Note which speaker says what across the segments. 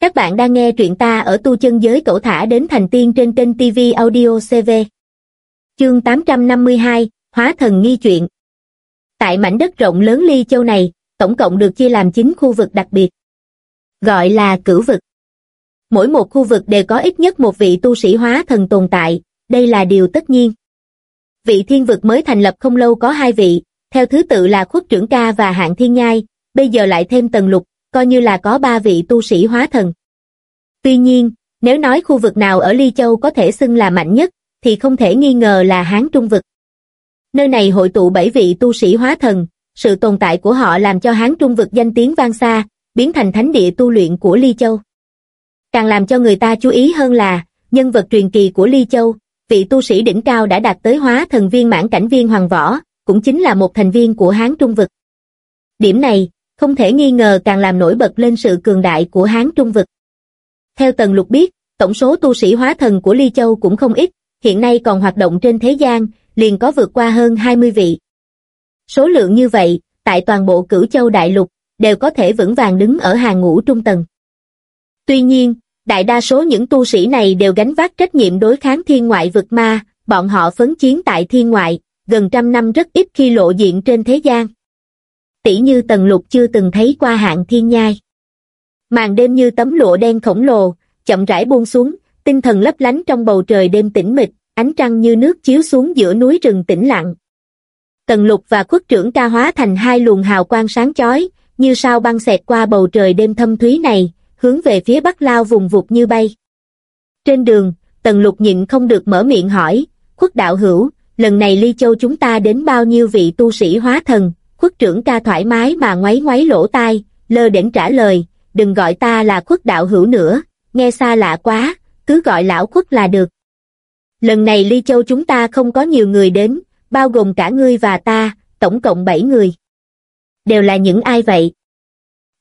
Speaker 1: Các bạn đang nghe truyện ta ở tu chân giới cổ thả đến thành tiên trên kênh TV Audio CV. Chương 852, Hóa thần nghi chuyện. Tại mảnh đất rộng lớn ly châu này, tổng cộng được chia làm 9 khu vực đặc biệt. Gọi là cửu vực. Mỗi một khu vực đều có ít nhất một vị tu sĩ hóa thần tồn tại, đây là điều tất nhiên. Vị thiên vực mới thành lập không lâu có hai vị, theo thứ tự là khuất trưởng ca và hạng thiên nhai, bây giờ lại thêm tầng lục, coi như là có ba vị tu sĩ hóa thần. Tuy nhiên, nếu nói khu vực nào ở Ly Châu có thể xưng là mạnh nhất, thì không thể nghi ngờ là Hán Trung Vực. Nơi này hội tụ bảy vị tu sĩ hóa thần, sự tồn tại của họ làm cho Hán Trung Vực danh tiếng vang xa, biến thành thánh địa tu luyện của Ly Châu. Càng làm cho người ta chú ý hơn là, nhân vật truyền kỳ của Ly Châu, vị tu sĩ đỉnh cao đã đạt tới hóa thần viên mãn cảnh viên hoàng võ, cũng chính là một thành viên của Hán Trung Vực. Điểm này, không thể nghi ngờ càng làm nổi bật lên sự cường đại của Hán Trung Vực. Theo Tần Lục biết, tổng số tu sĩ hóa thần của Ly Châu cũng không ít, hiện nay còn hoạt động trên thế gian, liền có vượt qua hơn 20 vị. Số lượng như vậy, tại toàn bộ cửu châu đại lục, đều có thể vững vàng đứng ở hàng ngũ trung tầng. Tuy nhiên, đại đa số những tu sĩ này đều gánh vác trách nhiệm đối kháng thiên ngoại vực ma, bọn họ phấn chiến tại thiên ngoại, gần trăm năm rất ít khi lộ diện trên thế gian tỷ như tần lục chưa từng thấy qua hạng thiên nhai. Màn đêm như tấm lụa đen khổng lồ, chậm rãi buông xuống, tinh thần lấp lánh trong bầu trời đêm tĩnh mịch, ánh trăng như nước chiếu xuống giữa núi rừng tĩnh lặng. Tần lục và khuất trưởng ca hóa thành hai luồng hào quang sáng chói, như sao băng xẹt qua bầu trời đêm thâm thúy này, hướng về phía bắc lao vùng vụt như bay. Trên đường, tần lục nhịn không được mở miệng hỏi, khuất đạo hữu, lần này ly châu chúng ta đến bao nhiêu vị tu sĩ hóa thần, khuất trưởng ca thoải mái mà ngoáy ngoáy lỗ tai, lơ đễnh trả lời, đừng gọi ta là khuất đạo hữu nữa, nghe xa lạ quá, cứ gọi lão khuất là được. Lần này Ly Châu chúng ta không có nhiều người đến, bao gồm cả ngươi và ta, tổng cộng 7 người. Đều là những ai vậy?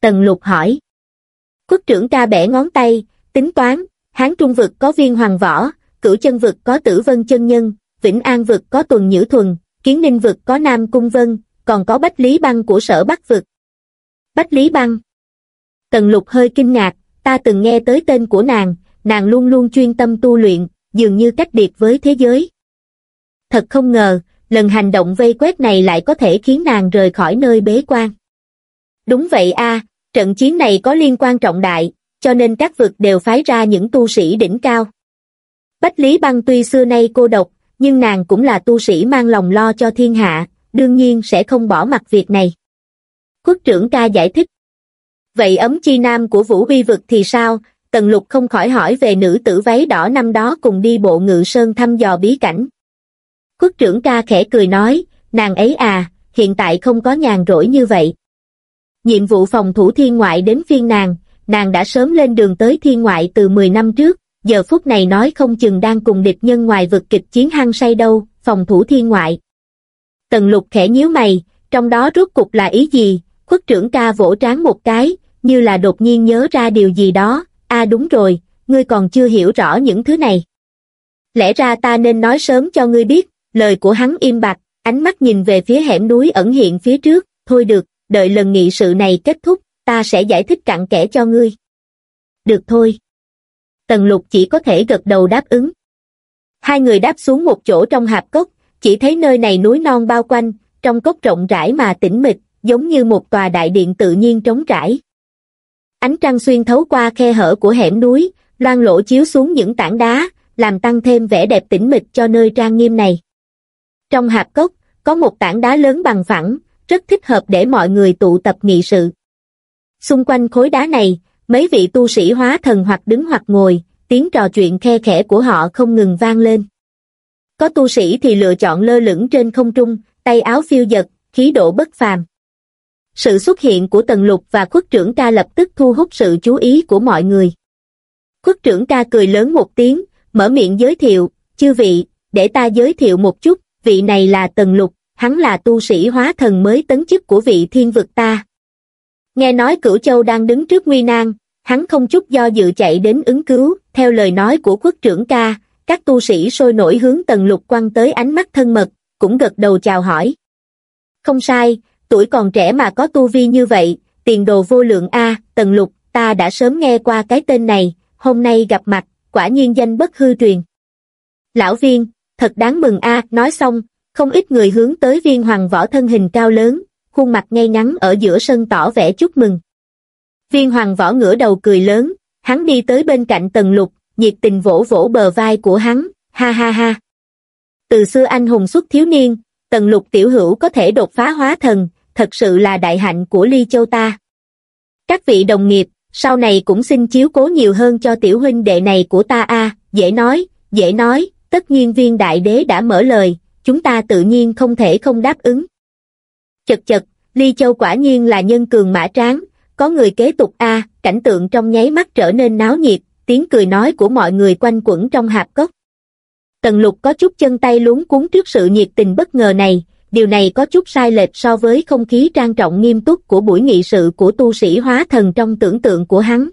Speaker 1: Tần lục hỏi. Khuất trưởng ca bẻ ngón tay, tính toán, Hán Trung vực có viên hoàng võ, cửu chân vực có tử vân chân nhân, Vĩnh An vực có tuần nhữ thuần, kiến ninh vực có nam cung vân, còn có Bách Lý Băng của sở Bắc Vực. Bách Lý Băng Tần lục hơi kinh ngạc, ta từng nghe tới tên của nàng, nàng luôn luôn chuyên tâm tu luyện, dường như cách biệt với thế giới. Thật không ngờ, lần hành động vây quét này lại có thể khiến nàng rời khỏi nơi bế quan. Đúng vậy a, trận chiến này có liên quan trọng đại, cho nên các vực đều phái ra những tu sĩ đỉnh cao. Bách Lý Băng tuy xưa nay cô độc, nhưng nàng cũng là tu sĩ mang lòng lo cho thiên hạ, đương nhiên sẽ không bỏ mặc việc này. Quốc trưởng ca giải thích. Vậy ấm chi nam của Vũ Bi Vực thì sao? Tần lục không khỏi hỏi về nữ tử váy đỏ năm đó cùng đi bộ ngự sơn thăm dò bí cảnh. Quốc trưởng ca khẽ cười nói, nàng ấy à, hiện tại không có nhàn rỗi như vậy. Nhiệm vụ phòng thủ thiên ngoại đến phiên nàng, nàng đã sớm lên đường tới thiên ngoại từ 10 năm trước, giờ phút này nói không chừng đang cùng địch nhân ngoài vực kịch chiến hăng say đâu, phòng thủ thiên ngoại. Tần lục khẽ nhíu mày, trong đó rốt cục là ý gì, khuất trưởng ca vỗ trán một cái, như là đột nhiên nhớ ra điều gì đó, a à đúng rồi, ngươi còn chưa hiểu rõ những thứ này. Lẽ ra ta nên nói sớm cho ngươi biết, lời của hắn im bặt, ánh mắt nhìn về phía hẻm núi ẩn hiện phía trước, thôi được, đợi lần nghị sự này kết thúc, ta sẽ giải thích cặn kẽ cho ngươi. Được thôi. Tần lục chỉ có thể gật đầu đáp ứng. Hai người đáp xuống một chỗ trong hạp cốc, chỉ thấy nơi này núi non bao quanh, trong cốc rộng rãi mà tĩnh mịch, giống như một tòa đại điện tự nhiên trống trải. Ánh trăng xuyên thấu qua khe hở của hẻm núi, loan lỗ chiếu xuống những tảng đá, làm tăng thêm vẻ đẹp tĩnh mịch cho nơi trang nghiêm này. Trong hạp cốc, có một tảng đá lớn bằng phẳng, rất thích hợp để mọi người tụ tập nghị sự. Xung quanh khối đá này, mấy vị tu sĩ hóa thần hoặc đứng hoặc ngồi, tiếng trò chuyện khe khẽ của họ không ngừng vang lên. Có tu sĩ thì lựa chọn lơ lửng trên không trung, tay áo phiêu dật, khí độ bất phàm. Sự xuất hiện của Tần Lục và khuất trưởng ca lập tức thu hút sự chú ý của mọi người. Khuất trưởng ca cười lớn một tiếng, mở miệng giới thiệu, chư vị, để ta giới thiệu một chút, vị này là Tần Lục, hắn là tu sĩ hóa thần mới tấn chức của vị thiên vực ta. Nghe nói cửu châu đang đứng trước nguy nan, hắn không chút do dự chạy đến ứng cứu, theo lời nói của khuất trưởng ca, các tu sĩ sôi nổi hướng tần lục quăng tới ánh mắt thân mật, cũng gật đầu chào hỏi. Không sai, tuổi còn trẻ mà có tu vi như vậy, tiền đồ vô lượng A, tần lục, ta đã sớm nghe qua cái tên này, hôm nay gặp mặt, quả nhiên danh bất hư truyền. Lão viên, thật đáng mừng a nói xong, không ít người hướng tới viên hoàng võ thân hình cao lớn, khuôn mặt ngay ngắn ở giữa sân tỏ vẻ chúc mừng. Viên hoàng võ ngửa đầu cười lớn, hắn đi tới bên cạnh tần lục, nhiệt tình vỗ vỗ bờ vai của hắn, ha ha ha. Từ xưa anh hùng xuất thiếu niên, tần lục tiểu hữu có thể đột phá hóa thần, thật sự là đại hạnh của ly châu ta. Các vị đồng nghiệp, sau này cũng xin chiếu cố nhiều hơn cho tiểu huynh đệ này của ta a dễ nói, dễ nói, tất nhiên viên đại đế đã mở lời, chúng ta tự nhiên không thể không đáp ứng. Chật chật, Ly Châu quả nhiên là nhân cường mã tráng, có người kế tục a cảnh tượng trong nháy mắt trở nên náo nhiệt, tiếng cười nói của mọi người quanh quẩn trong hạp cốc. Tần lục có chút chân tay luống cuốn trước sự nhiệt tình bất ngờ này, điều này có chút sai lệch so với không khí trang trọng nghiêm túc của buổi nghị sự của tu sĩ hóa thần trong tưởng tượng của hắn.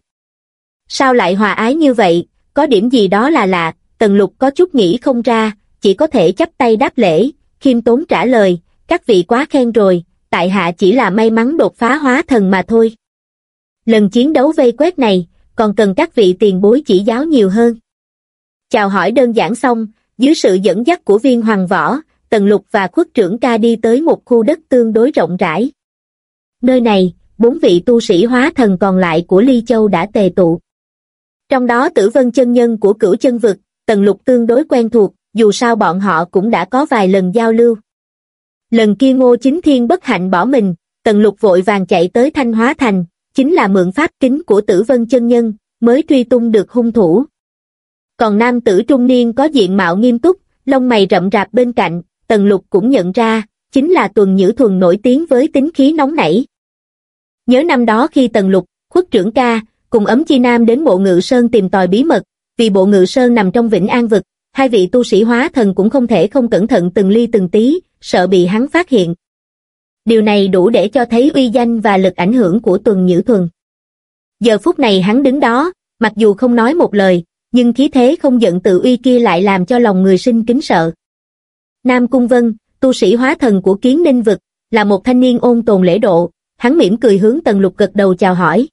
Speaker 1: Sao lại hòa ái như vậy, có điểm gì đó là lạ, tần lục có chút nghĩ không ra, chỉ có thể chấp tay đáp lễ, khiêm tốn trả lời, các vị quá khen rồi, tại hạ chỉ là may mắn đột phá hóa thần mà thôi. Lần chiến đấu vây quét này, còn cần các vị tiền bối chỉ giáo nhiều hơn. Chào hỏi đơn giản xong, dưới sự dẫn dắt của viên hoàng võ, Tần Lục và khuất trưởng ca đi tới một khu đất tương đối rộng rãi. Nơi này, bốn vị tu sĩ hóa thần còn lại của Ly Châu đã tề tụ. Trong đó tử vân chân nhân của cửu chân vực, Tần Lục tương đối quen thuộc, dù sao bọn họ cũng đã có vài lần giao lưu. Lần kia ngô chính thiên bất hạnh bỏ mình, Tần Lục vội vàng chạy tới Thanh Hóa Thành, chính là mượn pháp kính của tử vân chân nhân, mới truy tung được hung thủ. Còn nam tử trung niên có diện mạo nghiêm túc, lông mày rậm rạp bên cạnh, Tần Lục cũng nhận ra, chính là tuần nhữ thuần nổi tiếng với tính khí nóng nảy. Nhớ năm đó khi Tần Lục, khuất trưởng ca, cùng ấm chi nam đến bộ ngự sơn tìm tòi bí mật, vì bộ ngự sơn nằm trong vĩnh an vực, hai vị tu sĩ hóa thần cũng không thể không cẩn thận từng ly từng tí, sợ bị hắn phát hiện. Điều này đủ để cho thấy uy danh và lực ảnh hưởng của tuần nhữ thuần. Giờ phút này hắn đứng đó, mặc dù không nói một lời, nhưng khí thế không giận tự uy kia lại làm cho lòng người sinh kính sợ. Nam Cung Vân, tu sĩ hóa thần của kiến ninh vực, là một thanh niên ôn tồn lễ độ, hắn mỉm cười hướng Tần Lục gật đầu chào hỏi.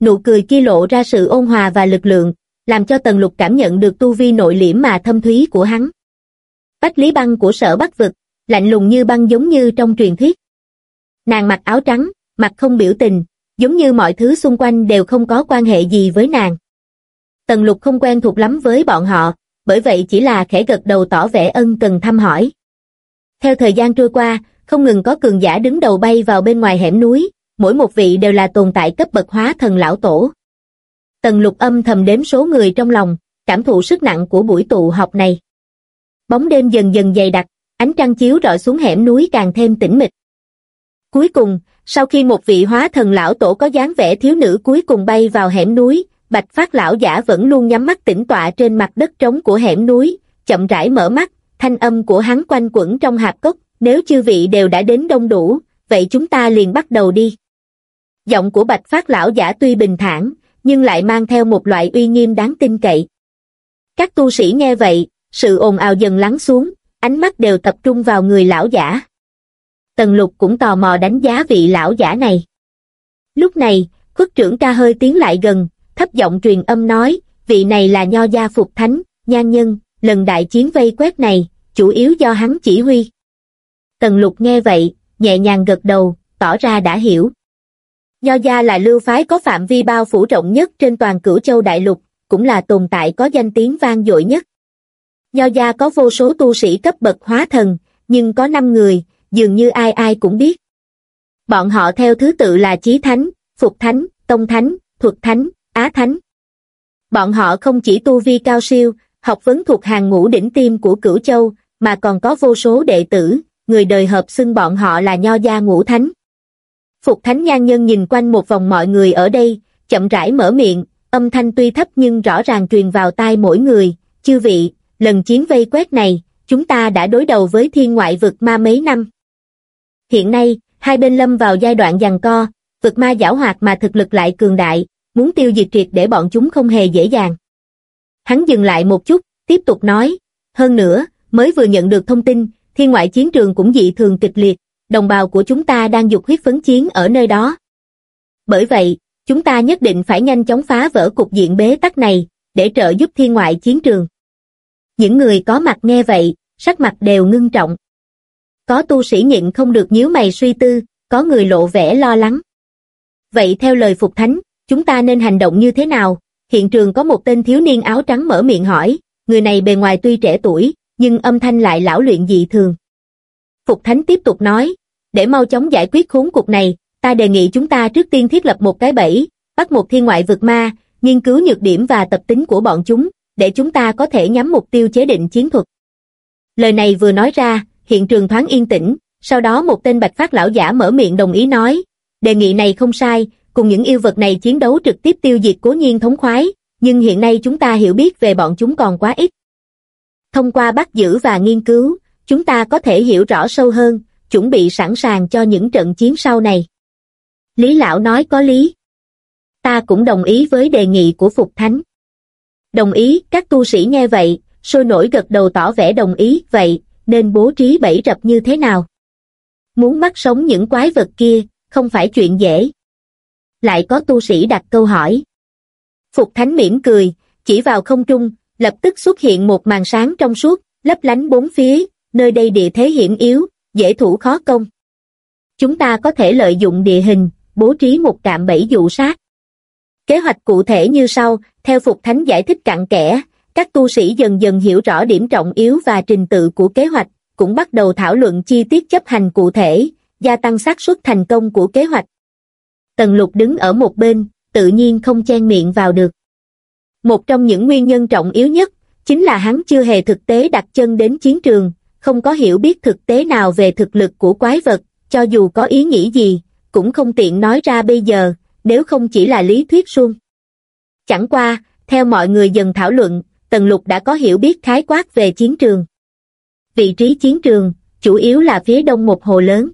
Speaker 1: Nụ cười kia lộ ra sự ôn hòa và lực lượng, làm cho Tần Lục cảm nhận được tu vi nội liễm mà thâm thúy của hắn. Bách Lý Băng của sở Bắc Vực, lạnh lùng như băng giống như trong truyền thuyết. Nàng mặc áo trắng, mặt không biểu tình, giống như mọi thứ xung quanh đều không có quan hệ gì với nàng. Tần Lục không quen thuộc lắm với bọn họ, bởi vậy chỉ là khẽ gật đầu tỏ vẻ ân cần thăm hỏi. Theo thời gian trôi qua, không ngừng có cường giả đứng đầu bay vào bên ngoài hẻm núi, mỗi một vị đều là tồn tại cấp bậc hóa thần lão tổ. Tần lục âm thầm đếm số người trong lòng, cảm thụ sức nặng của buổi tụ họp này. Bóng đêm dần dần dày đặc, ánh trăng chiếu rọi xuống hẻm núi càng thêm tĩnh mịch. Cuối cùng, sau khi một vị hóa thần lão tổ có dáng vẻ thiếu nữ cuối cùng bay vào hẻm núi, Bạch Phát lão giả vẫn luôn nhắm mắt tĩnh tọa trên mặt đất trống của hẻm núi, chậm rãi mở mắt, thanh âm của hắn quanh quẩn trong hạp cốc, nếu chư vị đều đã đến đông đủ, vậy chúng ta liền bắt đầu đi. Giọng của Bạch Phát lão giả tuy bình thản, nhưng lại mang theo một loại uy nghiêm đáng tin cậy. Các tu sĩ nghe vậy, sự ồn ào dần lắng xuống, ánh mắt đều tập trung vào người lão giả. Tần lục cũng tò mò đánh giá vị lão giả này. Lúc này, khuất trưởng ca hơi tiến lại gần, thấp giọng truyền âm nói, vị này là nho gia phục thánh, nhan nhân, lần đại chiến vây quét này, chủ yếu do hắn chỉ huy. Tần lục nghe vậy, nhẹ nhàng gật đầu, tỏ ra đã hiểu. Nho gia là lưu phái có phạm vi bao phủ rộng nhất trên toàn cửu châu đại lục, cũng là tồn tại có danh tiếng vang dội nhất. Nho gia có vô số tu sĩ cấp bậc hóa thần, nhưng có 5 người, dường như ai ai cũng biết. Bọn họ theo thứ tự là Chí Thánh, Phục Thánh, Tông Thánh, Thuật Thánh, Á Thánh. Bọn họ không chỉ tu vi cao siêu, học vấn thuộc hàng ngũ đỉnh tim của cửu châu, mà còn có vô số đệ tử, người đời hợp xưng bọn họ là nho gia ngũ thánh. Phục thánh nhan nhân nhìn quanh một vòng mọi người ở đây, chậm rãi mở miệng, âm thanh tuy thấp nhưng rõ ràng truyền vào tai mỗi người, chư vị, lần chiến vây quét này, chúng ta đã đối đầu với thiên ngoại vực ma mấy năm. Hiện nay, hai bên lâm vào giai đoạn giằng co, vực ma giảo hoạt mà thực lực lại cường đại, muốn tiêu diệt triệt để bọn chúng không hề dễ dàng. Hắn dừng lại một chút, tiếp tục nói, hơn nữa, mới vừa nhận được thông tin, thiên ngoại chiến trường cũng dị thường kịch liệt, đồng bào của chúng ta đang dục huyết phấn chiến ở nơi đó. Bởi vậy, chúng ta nhất định phải nhanh chóng phá vỡ cục diện bế tắc này, để trợ giúp thiên ngoại chiến trường. Những người có mặt nghe vậy, sắc mặt đều ngưng trọng. Có tu sĩ nhịn không được nhíu mày suy tư, có người lộ vẻ lo lắng. Vậy theo lời Phục Thánh, chúng ta nên hành động như thế nào? Hiện trường có một tên thiếu niên áo trắng mở miệng hỏi, người này bề ngoài tuy trẻ tuổi, nhưng âm thanh lại lão luyện dị thường. Phục Thánh tiếp tục nói, để mau chóng giải quyết khốn cục này, ta đề nghị chúng ta trước tiên thiết lập một cái bẫy, bắt một thiên ngoại vực ma, nghiên cứu nhược điểm và tập tính của bọn chúng, để chúng ta có thể nhắm mục tiêu chế định chiến thuật. Lời này vừa nói ra, hiện trường thoáng yên tĩnh, sau đó một tên bạch phát lão giả mở miệng đồng ý nói, đề nghị này không sai, cùng những yêu vật này chiến đấu trực tiếp tiêu diệt cố nhiên thống khoái, nhưng hiện nay chúng ta hiểu biết về bọn chúng còn quá ít. Thông qua bắt giữ và nghiên cứu, chúng ta có thể hiểu rõ sâu hơn, chuẩn bị sẵn sàng cho những trận chiến sau này. Lý Lão nói có lý. Ta cũng đồng ý với đề nghị của Phục Thánh. Đồng ý, các tu sĩ nghe vậy, sôi nổi gật đầu tỏ vẻ đồng ý, vậy, nên bố trí bẫy rập như thế nào? Muốn bắt sống những quái vật kia, không phải chuyện dễ. Lại có tu sĩ đặt câu hỏi. Phục Thánh mỉm cười, chỉ vào không trung, lập tức xuất hiện một màn sáng trong suốt, lấp lánh bốn phía, nơi đây địa thế hiểm yếu, dễ thủ khó công. Chúng ta có thể lợi dụng địa hình, bố trí một cạm bẫy dụ sát. Kế hoạch cụ thể như sau, theo Phục Thánh giải thích cặn kẽ, các tu sĩ dần dần hiểu rõ điểm trọng yếu và trình tự của kế hoạch, cũng bắt đầu thảo luận chi tiết chấp hành cụ thể, gia tăng xác suất thành công của kế hoạch. Tần lục đứng ở một bên, tự nhiên không chen miệng vào được. Một trong những nguyên nhân trọng yếu nhất, chính là hắn chưa hề thực tế đặt chân đến chiến trường, không có hiểu biết thực tế nào về thực lực của quái vật, cho dù có ý nghĩ gì, cũng không tiện nói ra bây giờ, nếu không chỉ là lý thuyết suông. Chẳng qua, theo mọi người dần thảo luận, Tần Lục đã có hiểu biết khái quát về chiến trường. Vị trí chiến trường, chủ yếu là phía đông một hồ lớn.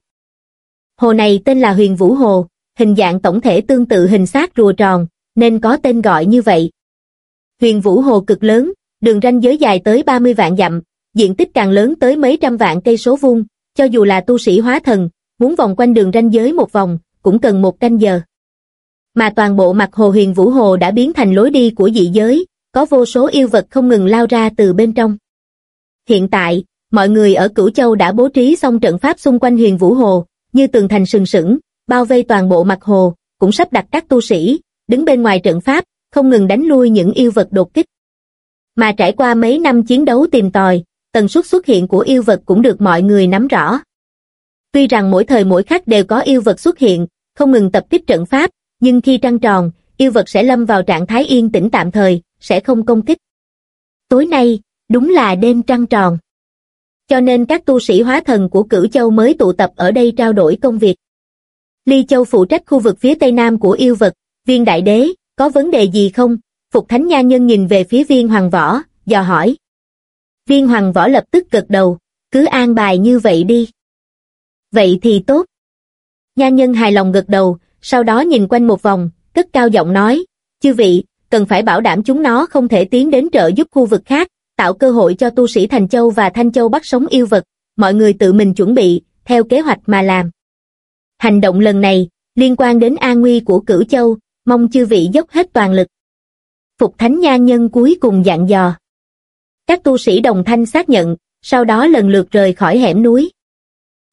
Speaker 1: Hồ này tên là Huyền Vũ Hồ, hình dạng tổng thể tương tự hình xác rùa tròn, nên có tên gọi như vậy. Huyền Vũ Hồ cực lớn, đường ranh giới dài tới 30 vạn dặm, diện tích càng lớn tới mấy trăm vạn cây số vuông, cho dù là tu sĩ hóa thần, muốn vòng quanh đường ranh giới một vòng, cũng cần một canh giờ. Mà toàn bộ mặt hồ huyền vũ hồ đã biến thành lối đi của dị giới, có vô số yêu vật không ngừng lao ra từ bên trong. Hiện tại, mọi người ở Cửu Châu đã bố trí xong trận pháp xung quanh huyền vũ hồ, như tường thành sừng sững, bao vây toàn bộ mặt hồ, cũng sắp đặt các tu sĩ, đứng bên ngoài trận pháp, không ngừng đánh lui những yêu vật đột kích. Mà trải qua mấy năm chiến đấu tìm tòi, tần suất xuất hiện của yêu vật cũng được mọi người nắm rõ. Tuy rằng mỗi thời mỗi khắc đều có yêu vật xuất hiện, không ngừng tập kích trận pháp, nhưng khi trăng tròn, yêu vật sẽ lâm vào trạng thái yên tĩnh tạm thời, sẽ không công kích. Tối nay, đúng là đêm trăng tròn. Cho nên các tu sĩ hóa thần của Cửu Châu mới tụ tập ở đây trao đổi công việc. Ly Châu phụ trách khu vực phía tây nam của yêu vật, viên đại đế, có vấn đề gì không? Phục Thánh Nha Nhân nhìn về phía viên hoàng võ, dò hỏi. Viên hoàng võ lập tức gật đầu, cứ an bài như vậy đi. Vậy thì tốt. Nha Nhân hài lòng gật đầu, sau đó nhìn quanh một vòng, cất cao giọng nói, chư vị, cần phải bảo đảm chúng nó không thể tiến đến trợ giúp khu vực khác, tạo cơ hội cho tu sĩ Thành Châu và Thanh Châu bắt sống yêu vật, mọi người tự mình chuẩn bị, theo kế hoạch mà làm. Hành động lần này, liên quan đến an nguy của cửu châu, mong chư vị dốc hết toàn lực. Phục Thánh Nha Nhân cuối cùng dặn dò. Các tu sĩ đồng thanh xác nhận, sau đó lần lượt rời khỏi hẻm núi.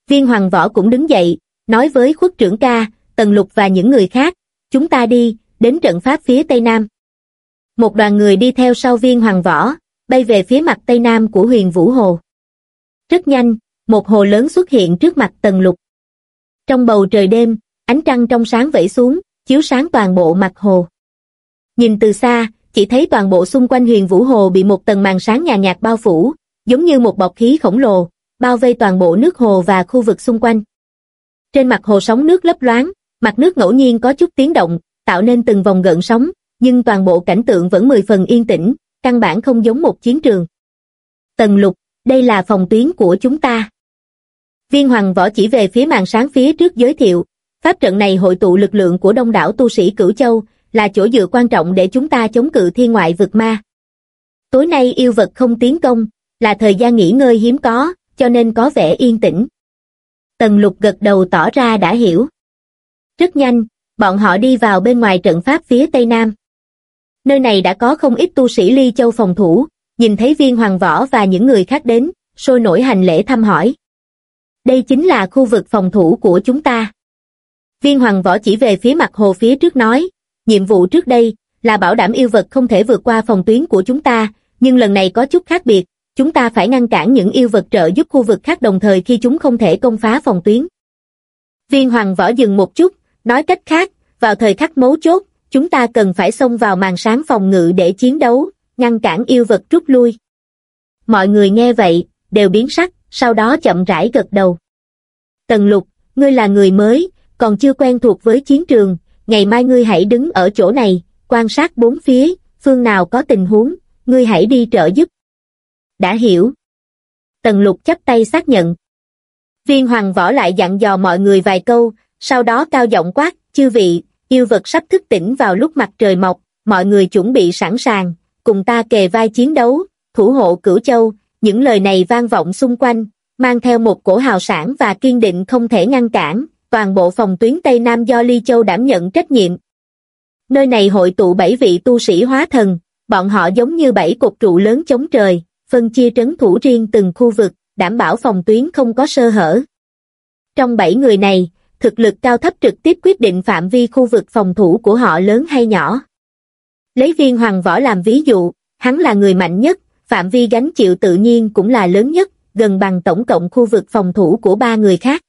Speaker 1: Viên Hoàng Võ cũng đứng dậy, nói với khuất trưởng ca, Tần Lục và những người khác, chúng ta đi, đến trận pháp phía Tây Nam. Một đoàn người đi theo sau viên Hoàng Võ, bay về phía mặt Tây Nam của huyền Vũ Hồ. Rất nhanh, một hồ lớn xuất hiện trước mặt Tần Lục. Trong bầu trời đêm, ánh trăng trong sáng vẫy xuống, chiếu sáng toàn bộ mặt hồ. Nhìn từ xa, chỉ thấy toàn bộ xung quanh huyền vũ hồ bị một tầng màn sáng nhà nhạt bao phủ, giống như một bọc khí khổng lồ, bao vây toàn bộ nước hồ và khu vực xung quanh. Trên mặt hồ sóng nước lấp loáng, mặt nước ngẫu nhiên có chút tiếng động, tạo nên từng vòng gợn sóng, nhưng toàn bộ cảnh tượng vẫn mười phần yên tĩnh, căn bản không giống một chiến trường. Tần lục, đây là phòng tuyến của chúng ta. Viên hoàng võ chỉ về phía màn sáng phía trước giới thiệu, pháp trận này hội tụ lực lượng của đông đảo tu sĩ cửu châu, là chỗ dựa quan trọng để chúng ta chống cự thiên ngoại vực ma. Tối nay yêu vật không tiến công, là thời gian nghỉ ngơi hiếm có, cho nên có vẻ yên tĩnh. Tần lục gật đầu tỏ ra đã hiểu. Rất nhanh, bọn họ đi vào bên ngoài trận pháp phía tây nam. Nơi này đã có không ít tu sĩ ly châu phòng thủ, nhìn thấy viên hoàng võ và những người khác đến, sôi nổi hành lễ thăm hỏi. Đây chính là khu vực phòng thủ của chúng ta. Viên hoàng võ chỉ về phía mặt hồ phía trước nói, nhiệm vụ trước đây là bảo đảm yêu vật không thể vượt qua phòng tuyến của chúng ta, nhưng lần này có chút khác biệt, chúng ta phải ngăn cản những yêu vật trợ giúp khu vực khác đồng thời khi chúng không thể công phá phòng tuyến. Viên hoàng võ dừng một chút, nói cách khác, vào thời khắc mấu chốt, chúng ta cần phải xông vào màn sáng phòng ngự để chiến đấu, ngăn cản yêu vật rút lui. Mọi người nghe vậy, đều biến sắc, sau đó chậm rãi gật đầu. Tần lục, ngươi là người mới, còn chưa quen thuộc với chiến trường, ngày mai ngươi hãy đứng ở chỗ này, quan sát bốn phía, phương nào có tình huống, ngươi hãy đi trợ giúp. Đã hiểu. Tần lục chắp tay xác nhận. Viên hoàng võ lại dặn dò mọi người vài câu, sau đó cao giọng quát, chư vị, yêu vật sắp thức tỉnh vào lúc mặt trời mọc, mọi người chuẩn bị sẵn sàng, cùng ta kề vai chiến đấu, thủ hộ cửu châu, những lời này vang vọng xung quanh, mang theo một cổ hào sản và kiên định không thể ngăn cản, toàn bộ phòng tuyến Tây Nam do Ly Châu đảm nhận trách nhiệm. Nơi này hội tụ bảy vị tu sĩ hóa thần, bọn họ giống như bảy cột trụ lớn chống trời, phân chia trấn thủ riêng từng khu vực, đảm bảo phòng tuyến không có sơ hở. Trong bảy người này, thực lực cao thấp trực tiếp quyết định phạm vi khu vực phòng thủ của họ lớn hay nhỏ. Lấy viên hoàng võ làm ví dụ, hắn là người mạnh nhất, phạm vi gánh chịu tự nhiên cũng là lớn nhất, gần bằng tổng cộng khu vực phòng thủ của ba người khác.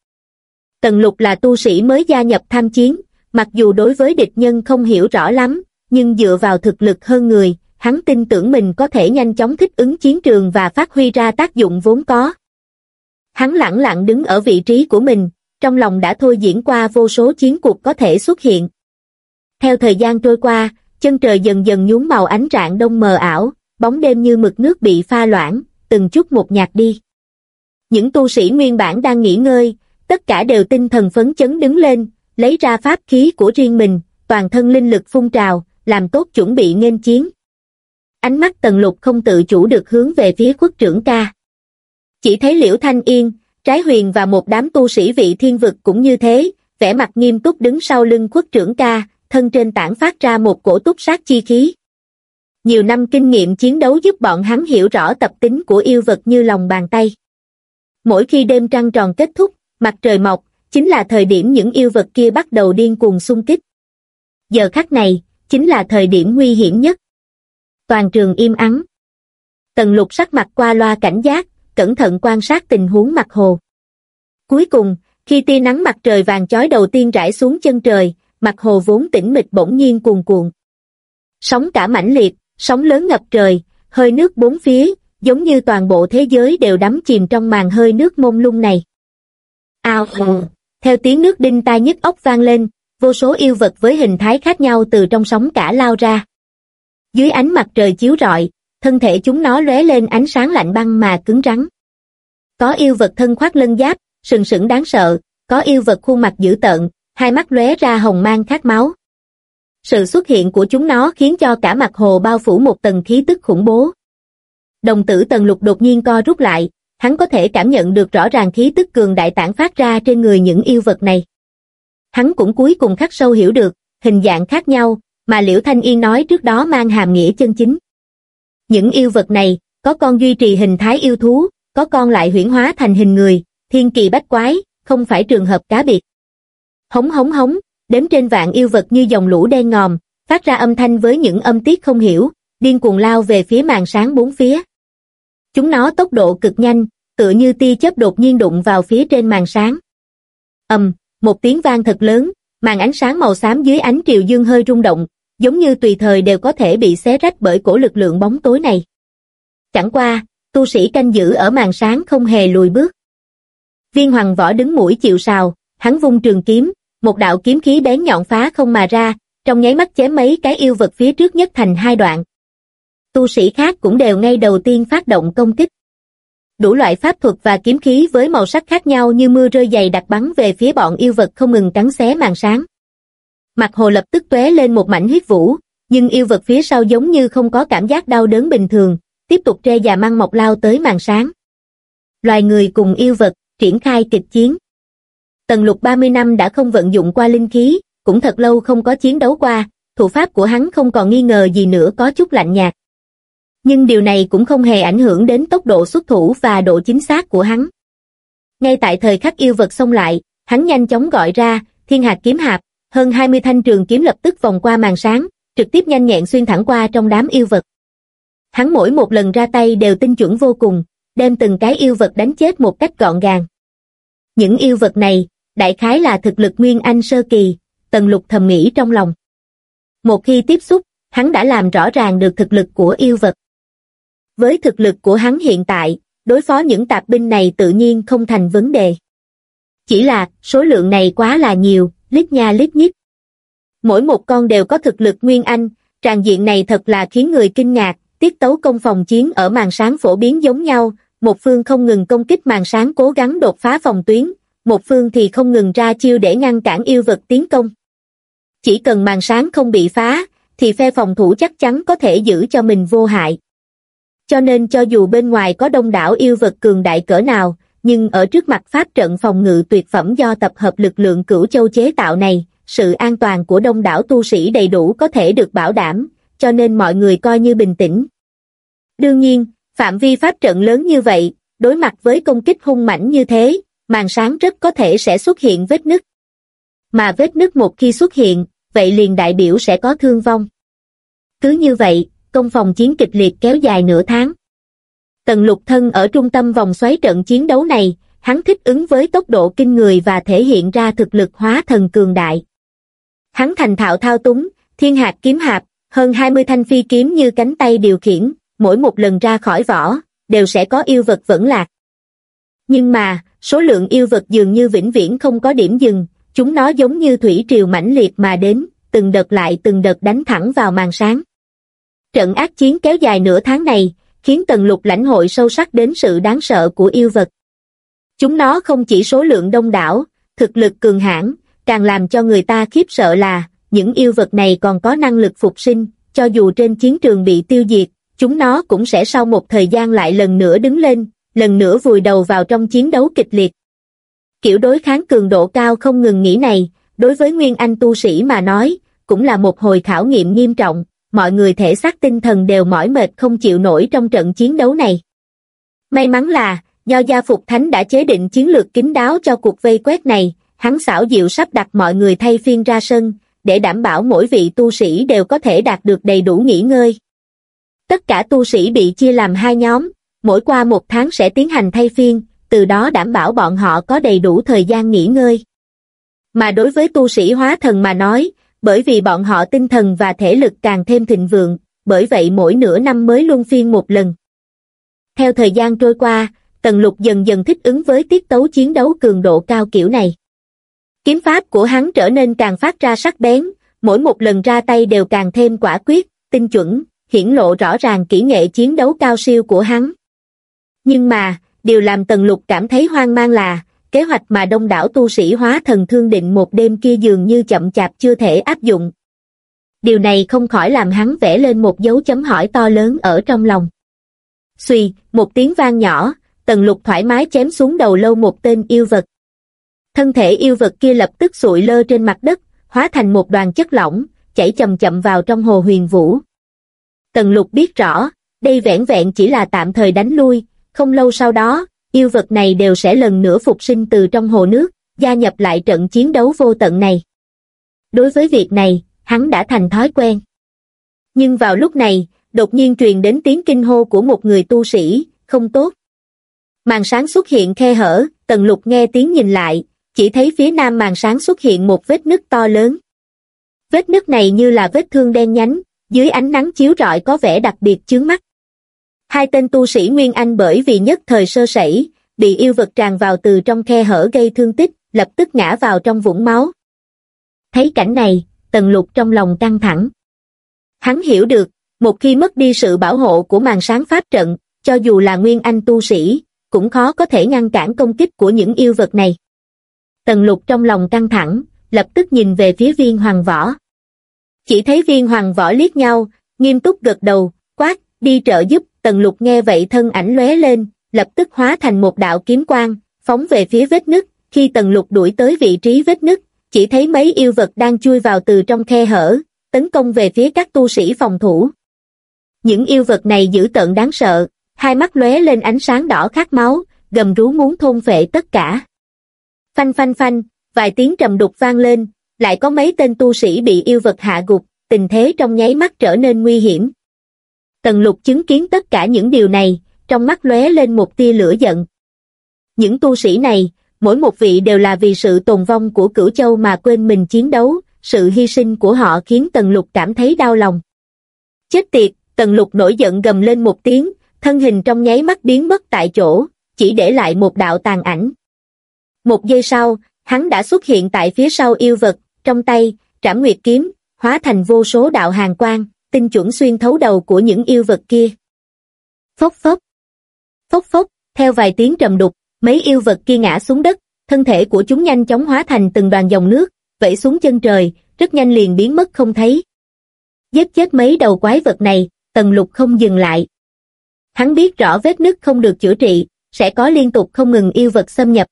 Speaker 1: Tần lục là tu sĩ mới gia nhập tham chiến, mặc dù đối với địch nhân không hiểu rõ lắm, nhưng dựa vào thực lực hơn người, hắn tin tưởng mình có thể nhanh chóng thích ứng chiến trường và phát huy ra tác dụng vốn có. Hắn lặng lặng đứng ở vị trí của mình, trong lòng đã thôi diễn qua vô số chiến cuộc có thể xuất hiện. Theo thời gian trôi qua, chân trời dần dần nhuốm màu ánh rạng đông mờ ảo, bóng đêm như mực nước bị pha loãng, từng chút một nhạt đi. Những tu sĩ nguyên bản đang nghỉ ngơi, tất cả đều tinh thần phấn chấn đứng lên, lấy ra pháp khí của riêng mình, toàn thân linh lực phun trào, làm tốt chuẩn bị nghênh chiến. Ánh mắt tần lục không tự chủ được hướng về phía quốc trưởng ca. Chỉ thấy liễu thanh yên, trái huyền và một đám tu sĩ vị thiên vực cũng như thế, vẻ mặt nghiêm túc đứng sau lưng khuất trưởng ca, thân trên tảng phát ra một cổ túc sát chi khí. Nhiều năm kinh nghiệm chiến đấu giúp bọn hắn hiểu rõ tập tính của yêu vật như lòng bàn tay. Mỗi khi đêm trăng tròn kết thúc, mặt trời mọc, chính là thời điểm những yêu vật kia bắt đầu điên cuồng xung kích. Giờ khắc này, chính là thời điểm nguy hiểm nhất. Toàn trường im ắng. Tần lục sắc mặt qua loa cảnh giác, cẩn thận quan sát tình huống mặt hồ. Cuối cùng, khi tia nắng mặt trời vàng chói đầu tiên rải xuống chân trời, mặt hồ vốn tĩnh mịch bỗng nhiên cuồn cuộn. Sóng cả mãnh liệt, sóng lớn ngập trời, hơi nước bốn phía, giống như toàn bộ thế giới đều đắm chìm trong màn hơi nước mông lung này. Ao ồ, theo tiếng nước đinh tai nhức ốc vang lên, vô số yêu vật với hình thái khác nhau từ trong sóng cả lao ra. Dưới ánh mặt trời chiếu rọi, thân thể chúng nó lóe lên ánh sáng lạnh băng mà cứng rắn. Có yêu vật thân khoác lân giáp, sừng sững đáng sợ, có yêu vật khuôn mặt dữ tợn, hai mắt lóe ra hồng mang khát máu. Sự xuất hiện của chúng nó khiến cho cả mặt hồ bao phủ một tầng khí tức khủng bố. Đồng tử tần lục đột nhiên co rút lại, hắn có thể cảm nhận được rõ ràng khí tức cường đại tản phát ra trên người những yêu vật này. Hắn cũng cuối cùng khắc sâu hiểu được, hình dạng khác nhau, mà Liễu Thanh Yên nói trước đó mang hàm nghĩa chân chính. Những yêu vật này, có con duy trì hình thái yêu thú, có con lại huyển hóa thành hình người, thiên kỳ bách quái, không phải trường hợp cá biệt. Hống hống hống, đếm trên vạn yêu vật như dòng lũ đen ngòm, phát ra âm thanh với những âm tiết không hiểu, điên cuồng lao về phía màn sáng bốn phía. Chúng nó tốc độ cực nhanh, tựa như tia chớp đột nhiên đụng vào phía trên màn sáng. Ầm, một tiếng vang thật lớn, màn ánh sáng màu xám dưới ánh triều dương hơi rung động, giống như tùy thời đều có thể bị xé rách bởi cổ lực lượng bóng tối này. Chẳng qua, tu sĩ canh giữ ở màn sáng không hề lùi bước. Viên hoàng võ đứng mũi chịu sào, hắn vung trường kiếm, một đạo kiếm khí bén nhọn phá không mà ra, trong nháy mắt chém mấy cái yêu vật phía trước nhất thành hai đoạn. Tu sĩ khác cũng đều ngay đầu tiên phát động công kích. Đủ loại pháp thuật và kiếm khí với màu sắc khác nhau như mưa rơi dày đặc bắn về phía bọn yêu vật không ngừng cắn xé màn sáng. Mặt hồ lập tức tóe lên một mảnh huyết vũ, nhưng yêu vật phía sau giống như không có cảm giác đau đớn bình thường, tiếp tục tre và mang mọc lao tới màn sáng. Loài người cùng yêu vật, triển khai kịch chiến. Tần lục 30 năm đã không vận dụng qua linh khí, cũng thật lâu không có chiến đấu qua, thủ pháp của hắn không còn nghi ngờ gì nữa có chút lạnh nhạt. Nhưng điều này cũng không hề ảnh hưởng đến tốc độ xuất thủ và độ chính xác của hắn. Ngay tại thời khắc yêu vật xông lại, hắn nhanh chóng gọi ra, thiên hạt kiếm hạp, hơn 20 thanh trường kiếm lập tức vòng qua màn sáng, trực tiếp nhanh nhẹn xuyên thẳng qua trong đám yêu vật. Hắn mỗi một lần ra tay đều tinh chuẩn vô cùng, đem từng cái yêu vật đánh chết một cách gọn gàng. Những yêu vật này, đại khái là thực lực Nguyên Anh sơ kỳ, tần lục thầm nghĩ trong lòng. Một khi tiếp xúc, hắn đã làm rõ ràng được thực lực của yêu vật. Với thực lực của hắn hiện tại, đối phó những tạp binh này tự nhiên không thành vấn đề. Chỉ là, số lượng này quá là nhiều, lít nha lít nhít. Mỗi một con đều có thực lực Nguyên Anh, tràn diện này thật là khiến người kinh ngạc, tiết tấu công phòng chiến ở màn sáng phổ biến giống nhau, một phương không ngừng công kích màn sáng cố gắng đột phá phòng tuyến, một phương thì không ngừng ra chiêu để ngăn cản yêu vật tiến công. Chỉ cần màn sáng không bị phá, thì phe phòng thủ chắc chắn có thể giữ cho mình vô hại. Cho nên cho dù bên ngoài có đông đảo yêu vật cường đại cỡ nào, nhưng ở trước mặt pháp trận phòng ngự tuyệt phẩm do tập hợp lực lượng cửu châu chế tạo này, sự an toàn của đông đảo tu sĩ đầy đủ có thể được bảo đảm, cho nên mọi người coi như bình tĩnh. Đương nhiên, phạm vi pháp trận lớn như vậy, đối mặt với công kích hung mãnh như thế, màn sáng rất có thể sẽ xuất hiện vết nứt. Mà vết nứt một khi xuất hiện, vậy liền đại biểu sẽ có thương vong. Cứ như vậy, công phòng chiến kịch liệt kéo dài nửa tháng. Tần lục thân ở trung tâm vòng xoáy trận chiến đấu này, hắn thích ứng với tốc độ kinh người và thể hiện ra thực lực hóa thần cường đại. Hắn thành thạo thao túng, thiên hạt kiếm hạp, hơn 20 thanh phi kiếm như cánh tay điều khiển, mỗi một lần ra khỏi vỏ, đều sẽ có yêu vật vẫn lạc. Nhưng mà, số lượng yêu vật dường như vĩnh viễn không có điểm dừng, chúng nó giống như thủy triều mãnh liệt mà đến, từng đợt lại từng đợt đánh thẳng vào màn sáng. Trận ác chiến kéo dài nửa tháng này, khiến Tần Lục lãnh hội sâu sắc đến sự đáng sợ của yêu vật. Chúng nó không chỉ số lượng đông đảo, thực lực cường hãn, càng làm cho người ta khiếp sợ là, những yêu vật này còn có năng lực phục sinh, cho dù trên chiến trường bị tiêu diệt, chúng nó cũng sẽ sau một thời gian lại lần nữa đứng lên, lần nữa vùi đầu vào trong chiến đấu kịch liệt. Kiểu đối kháng cường độ cao không ngừng nghỉ này, đối với Nguyên Anh tu sĩ mà nói, cũng là một hồi khảo nghiệm nghiêm trọng, mọi người thể xác tinh thần đều mỏi mệt không chịu nổi trong trận chiến đấu này. May mắn là, do gia phục thánh đã chế định chiến lược kín đáo cho cuộc vây quét này, hắn xảo diệu sắp đặt mọi người thay phiên ra sân, để đảm bảo mỗi vị tu sĩ đều có thể đạt được đầy đủ nghỉ ngơi. Tất cả tu sĩ bị chia làm hai nhóm, mỗi qua một tháng sẽ tiến hành thay phiên, từ đó đảm bảo bọn họ có đầy đủ thời gian nghỉ ngơi. Mà đối với tu sĩ hóa thần mà nói, bởi vì bọn họ tinh thần và thể lực càng thêm thịnh vượng, bởi vậy mỗi nửa năm mới luân phiên một lần. Theo thời gian trôi qua, Tần Lục dần dần thích ứng với tiết tấu chiến đấu cường độ cao kiểu này. Kiếm pháp của hắn trở nên càng phát ra sắc bén, mỗi một lần ra tay đều càng thêm quả quyết, tinh chuẩn, hiển lộ rõ ràng kỹ nghệ chiến đấu cao siêu của hắn. Nhưng mà, điều làm Tần Lục cảm thấy hoang mang là, kế hoạch mà đông đảo tu sĩ hóa thần thương định một đêm kia dường như chậm chạp chưa thể áp dụng. Điều này không khỏi làm hắn vẽ lên một dấu chấm hỏi to lớn ở trong lòng. Xùy, một tiếng vang nhỏ, Tần Lục thoải mái chém xuống đầu lâu một tên yêu vật. Thân thể yêu vật kia lập tức sụi lơ trên mặt đất, hóa thành một đoàn chất lỏng, chảy chậm chậm vào trong hồ huyền vũ. Tần lục biết rõ, đây vẻn vẹn chỉ là tạm thời đánh lui, không lâu sau đó, yêu vật này đều sẽ lần nữa phục sinh từ trong hồ nước, gia nhập lại trận chiến đấu vô tận này. Đối với việc này, hắn đã thành thói quen. Nhưng vào lúc này, đột nhiên truyền đến tiếng kinh hô của một người tu sĩ, không tốt. Màn sáng xuất hiện khe hở, tần lục nghe tiếng nhìn lại, chỉ thấy phía nam màn sáng xuất hiện một vết nứt to lớn. Vết nứt này như là vết thương đen nhánh, dưới ánh nắng chiếu rọi có vẻ đặc biệt chướng mắt. Hai tên tu sĩ Nguyên Anh bởi vì nhất thời sơ sẩy, bị yêu vật tràn vào từ trong khe hở gây thương tích, lập tức ngã vào trong vũng máu. Thấy cảnh này, tần lục trong lòng căng thẳng. Hắn hiểu được, một khi mất đi sự bảo hộ của màn sáng pháp trận, cho dù là Nguyên Anh tu sĩ, cũng khó có thể ngăn cản công kích của những yêu vật này. Tần lục trong lòng căng thẳng, lập tức nhìn về phía viên hoàng võ. Chỉ thấy viên hoàng võ liếc nhau, nghiêm túc gật đầu, quát, đi trợ giúp, tần lục nghe vậy thân ảnh lóe lên, lập tức hóa thành một đạo kiếm quang, phóng về phía vết nứt, khi tần lục đuổi tới vị trí vết nứt, chỉ thấy mấy yêu vật đang chui vào từ trong khe hở, tấn công về phía các tu sĩ phòng thủ. Những yêu vật này dữ tợn đáng sợ, hai mắt lóe lên ánh sáng đỏ khát máu, gầm rú muốn thôn phệ tất cả. Phanh phanh phanh, vài tiếng trầm đục vang lên, lại có mấy tên tu sĩ bị yêu vật hạ gục, tình thế trong nháy mắt trở nên nguy hiểm. Tần lục chứng kiến tất cả những điều này, trong mắt lóe lên một tia lửa giận. Những tu sĩ này, mỗi một vị đều là vì sự tồn vong của cửu châu mà quên mình chiến đấu, sự hy sinh của họ khiến tần lục cảm thấy đau lòng. Chết tiệt, tần lục nổi giận gầm lên một tiếng, thân hình trong nháy mắt biến mất tại chỗ, chỉ để lại một đạo tàn ảnh. Một giây sau, hắn đã xuất hiện tại phía sau yêu vật, trong tay, trảm nguyệt kiếm, hóa thành vô số đạo hàng quang, tinh chuẩn xuyên thấu đầu của những yêu vật kia. Phốc phốc. Phốc phốc, theo vài tiếng trầm đục, mấy yêu vật kia ngã xuống đất, thân thể của chúng nhanh chóng hóa thành từng đoàn dòng nước, vẫy xuống chân trời, rất nhanh liền biến mất không thấy. Giết chết mấy đầu quái vật này, tần lục không dừng lại. Hắn biết rõ vết nứt không được chữa trị, sẽ có liên tục không ngừng yêu vật xâm nhập.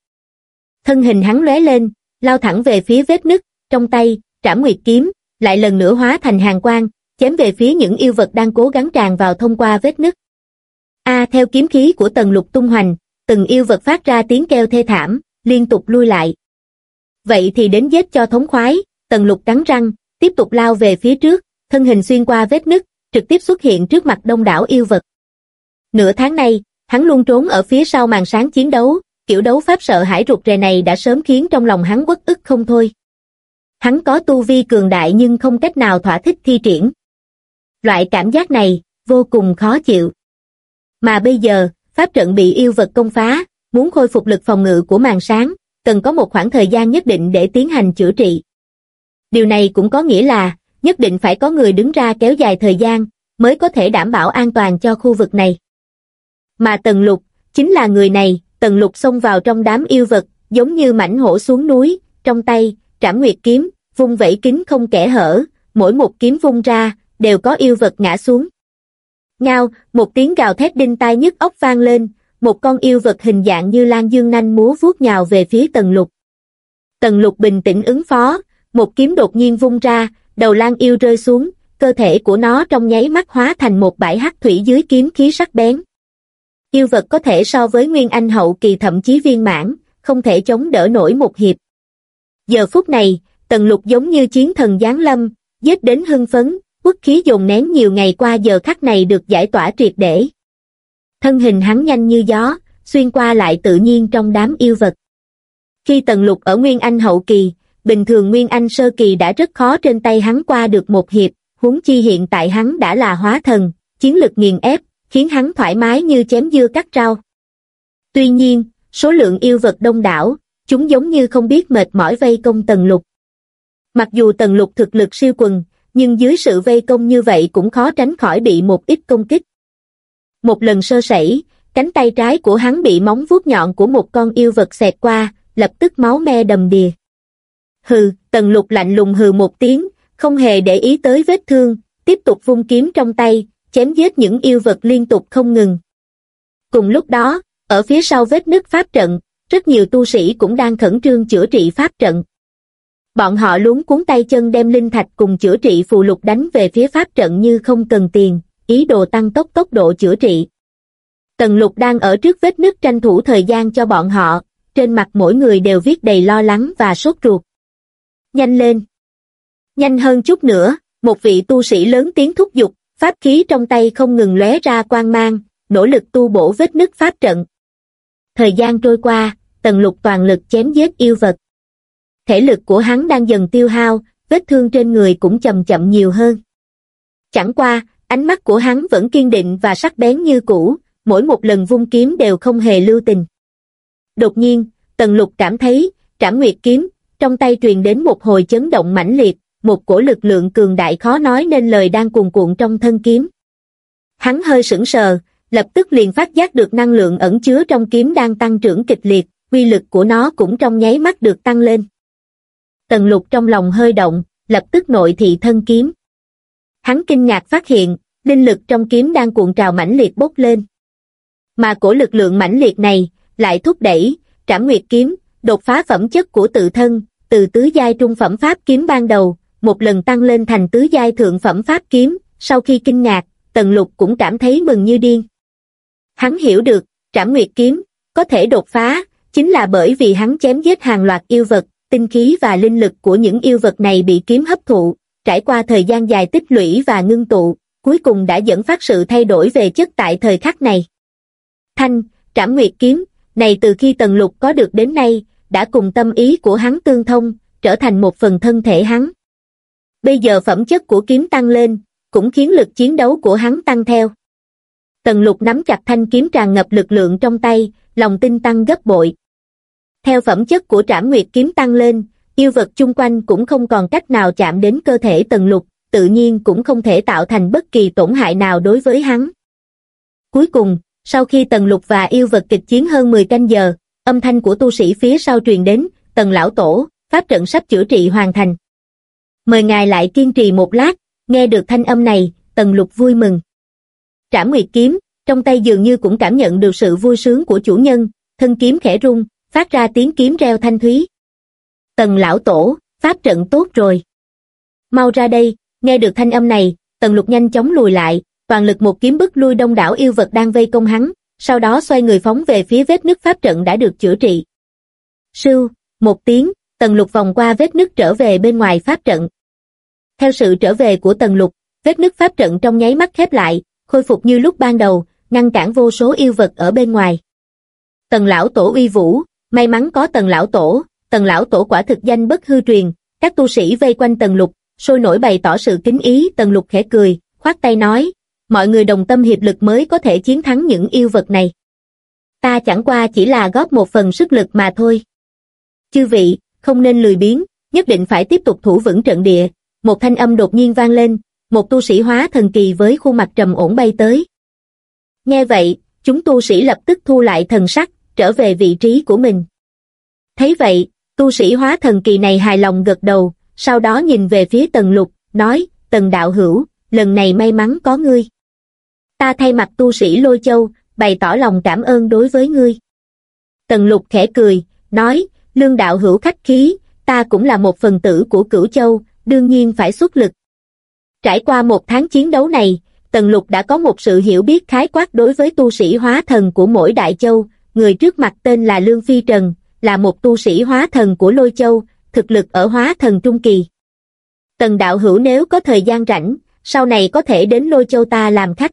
Speaker 1: Thân hình hắn lóe lên, lao thẳng về phía vết nứt, trong tay, trảm nguyệt kiếm, lại lần nữa hóa thành hàng quang, chém về phía những yêu vật đang cố gắng tràn vào thông qua vết nứt. A theo kiếm khí của tần lục tung hoành, từng yêu vật phát ra tiếng kêu thê thảm, liên tục lui lại. Vậy thì đến giết cho thống khoái, tần lục cắn răng, tiếp tục lao về phía trước, thân hình xuyên qua vết nứt, trực tiếp xuất hiện trước mặt đông đảo yêu vật. Nửa tháng nay, hắn luôn trốn ở phía sau màn sáng chiến đấu, kiểu đấu pháp sợ hãi rụt rè này đã sớm khiến trong lòng hắn quất ức không thôi. Hắn có tu vi cường đại nhưng không cách nào thỏa thích thi triển. Loại cảm giác này, vô cùng khó chịu. Mà bây giờ, pháp trận bị yêu vật công phá, muốn khôi phục lực phòng ngự của màn sáng, cần có một khoảng thời gian nhất định để tiến hành chữa trị. Điều này cũng có nghĩa là, nhất định phải có người đứng ra kéo dài thời gian, mới có thể đảm bảo an toàn cho khu vực này. Mà Tần Lục, chính là người này, Tần Lục xông vào trong đám yêu vật, giống như mảnh hổ xuống núi, trong tay, trảm nguyệt kiếm, vung vẩy kính không kẻ hở, mỗi một kiếm vung ra, đều có yêu vật ngã xuống. Ngao, một tiếng gào thét đinh tai nhức óc vang lên, một con yêu vật hình dạng như lan dương nanh múa vuốt nhào về phía tần lục. Tần lục bình tĩnh ứng phó, một kiếm đột nhiên vung ra, đầu lan yêu rơi xuống, cơ thể của nó trong nháy mắt hóa thành một bãi hắc thủy dưới kiếm khí sắc bén. Yêu vật có thể so với Nguyên Anh hậu kỳ thậm chí viên mãn, không thể chống đỡ nổi một hiệp. Giờ phút này, tần lục giống như chiến thần giáng lâm, giết đến hưng phấn, bức khí dồn nén nhiều ngày qua giờ khắc này được giải tỏa triệt để. Thân hình hắn nhanh như gió, xuyên qua lại tự nhiên trong đám yêu vật. Khi tần lục ở Nguyên Anh hậu kỳ, bình thường Nguyên Anh sơ kỳ đã rất khó trên tay hắn qua được một hiệp, huống chi hiện tại hắn đã là hóa thần, chiến lực nghiền ép, khiến hắn thoải mái như chém dưa cắt rau. Tuy nhiên, số lượng yêu vật đông đảo, chúng giống như không biết mệt mỏi vây công tần lục. Mặc dù tần lục thực lực siêu quần, nhưng dưới sự vây công như vậy cũng khó tránh khỏi bị một ít công kích. Một lần sơ sẩy, cánh tay trái của hắn bị móng vuốt nhọn của một con yêu vật xẹt qua, lập tức máu me đầm đìa. Hừ, tần lục lạnh lùng hừ một tiếng, không hề để ý tới vết thương, tiếp tục vung kiếm trong tay, chém giết những yêu vật liên tục không ngừng. Cùng lúc đó, ở phía sau vết nứt pháp trận, rất nhiều tu sĩ cũng đang khẩn trương chữa trị pháp trận. Bọn họ luống cuốn tay chân đem linh thạch cùng chữa trị phù lục đánh về phía pháp trận như không cần tiền, ý đồ tăng tốc tốc độ chữa trị. Tần lục đang ở trước vết nứt tranh thủ thời gian cho bọn họ, trên mặt mỗi người đều viết đầy lo lắng và sốt ruột. Nhanh lên! Nhanh hơn chút nữa, một vị tu sĩ lớn tiếng thúc giục, pháp khí trong tay không ngừng lóe ra quang mang, nỗ lực tu bổ vết nứt pháp trận. Thời gian trôi qua, tần lục toàn lực chém giết yêu vật. Thể lực của hắn đang dần tiêu hao, vết thương trên người cũng chậm chậm nhiều hơn. Chẳng qua, ánh mắt của hắn vẫn kiên định và sắc bén như cũ, mỗi một lần vung kiếm đều không hề lưu tình. Đột nhiên, Tần Lục cảm thấy, trảm nguyệt kiếm, trong tay truyền đến một hồi chấn động mãnh liệt, một cổ lực lượng cường đại khó nói nên lời đang cuồn cuộn trong thân kiếm. Hắn hơi sững sờ, lập tức liền phát giác được năng lượng ẩn chứa trong kiếm đang tăng trưởng kịch liệt, quy lực của nó cũng trong nháy mắt được tăng lên. Tần lục trong lòng hơi động, lập tức nội thị thân kiếm. Hắn kinh ngạc phát hiện, linh lực trong kiếm đang cuộn trào mãnh liệt bốc lên. Mà cổ lực lượng mãnh liệt này, lại thúc đẩy, trảm nguyệt kiếm, đột phá phẩm chất của tự thân, từ tứ giai trung phẩm pháp kiếm ban đầu, một lần tăng lên thành tứ giai thượng phẩm pháp kiếm, sau khi kinh ngạc, Tần Lục cũng cảm thấy mừng như điên. Hắn hiểu được, trảm nguyệt kiếm, có thể đột phá, chính là bởi vì hắn chém giết hàng loạt yêu vật, tinh khí và linh lực của những yêu vật này bị kiếm hấp thụ, trải qua thời gian dài tích lũy và ngưng tụ, cuối cùng đã dẫn phát sự thay đổi về chất tại thời khắc này. Thanh, trảm nguyệt kiếm, này từ khi Tần Lục có được đến nay, đã cùng tâm ý của hắn tương thông, trở thành một phần thân thể hắn. Bây giờ phẩm chất của kiếm tăng lên, cũng khiến lực chiến đấu của hắn tăng theo. Tần lục nắm chặt thanh kiếm tràn ngập lực lượng trong tay, lòng tin tăng gấp bội. Theo phẩm chất của trảm nguyệt kiếm tăng lên, yêu vật chung quanh cũng không còn cách nào chạm đến cơ thể tần lục, tự nhiên cũng không thể tạo thành bất kỳ tổn hại nào đối với hắn. Cuối cùng, sau khi tần lục và yêu vật kịch chiến hơn 10 canh giờ, âm thanh của tu sĩ phía sau truyền đến, tần lão tổ, pháp trận sắp chữa trị hoàn thành. Mời ngài lại kiên trì một lát, nghe được thanh âm này, tần lục vui mừng. Trảm Nguyệt kiếm, trong tay dường như cũng cảm nhận được sự vui sướng của chủ nhân, thân kiếm khẽ rung, phát ra tiếng kiếm reo thanh thúy. Tần lão tổ, pháp trận tốt rồi. Mau ra đây, nghe được thanh âm này, tần lục nhanh chóng lùi lại, toàn lực một kiếm bức lui đông đảo yêu vật đang vây công hắn, sau đó xoay người phóng về phía vết nứt pháp trận đã được chữa trị. Sưu, một tiếng, tần lục vòng qua vết nứt trở về bên ngoài pháp trận. Theo sự trở về của tần lục, vết nứt pháp trận trong nháy mắt khép lại, khôi phục như lúc ban đầu, ngăn cản vô số yêu vật ở bên ngoài. Tần lão tổ uy vũ, may mắn có tần lão tổ, tần lão tổ quả thực danh bất hư truyền, các tu sĩ vây quanh tần lục, sôi nổi bày tỏ sự kính ý, tần lục khẽ cười, khoát tay nói, mọi người đồng tâm hiệp lực mới có thể chiến thắng những yêu vật này. Ta chẳng qua chỉ là góp một phần sức lực mà thôi. Chư vị, không nên lười biếng, nhất định phải tiếp tục thủ vững trận địa. Một thanh âm đột nhiên vang lên, một tu sĩ hóa thần kỳ với khuôn mặt trầm ổn bay tới. Nghe vậy, chúng tu sĩ lập tức thu lại thần sắc, trở về vị trí của mình. Thấy vậy, tu sĩ hóa thần kỳ này hài lòng gật đầu, sau đó nhìn về phía tần lục, nói, tần đạo hữu, lần này may mắn có ngươi. Ta thay mặt tu sĩ lôi châu, bày tỏ lòng cảm ơn đối với ngươi. Tần lục khẽ cười, nói, lương đạo hữu khách khí, ta cũng là một phần tử của cửu châu, đương nhiên phải xuất lực. Trải qua một tháng chiến đấu này, Tần Lục đã có một sự hiểu biết khái quát đối với tu sĩ hóa thần của mỗi đại châu, người trước mặt tên là Lương Phi Trần, là một tu sĩ hóa thần của Lôi Châu, thực lực ở hóa thần trung kỳ. Tần đạo hữu nếu có thời gian rảnh, sau này có thể đến Lôi Châu ta làm khách.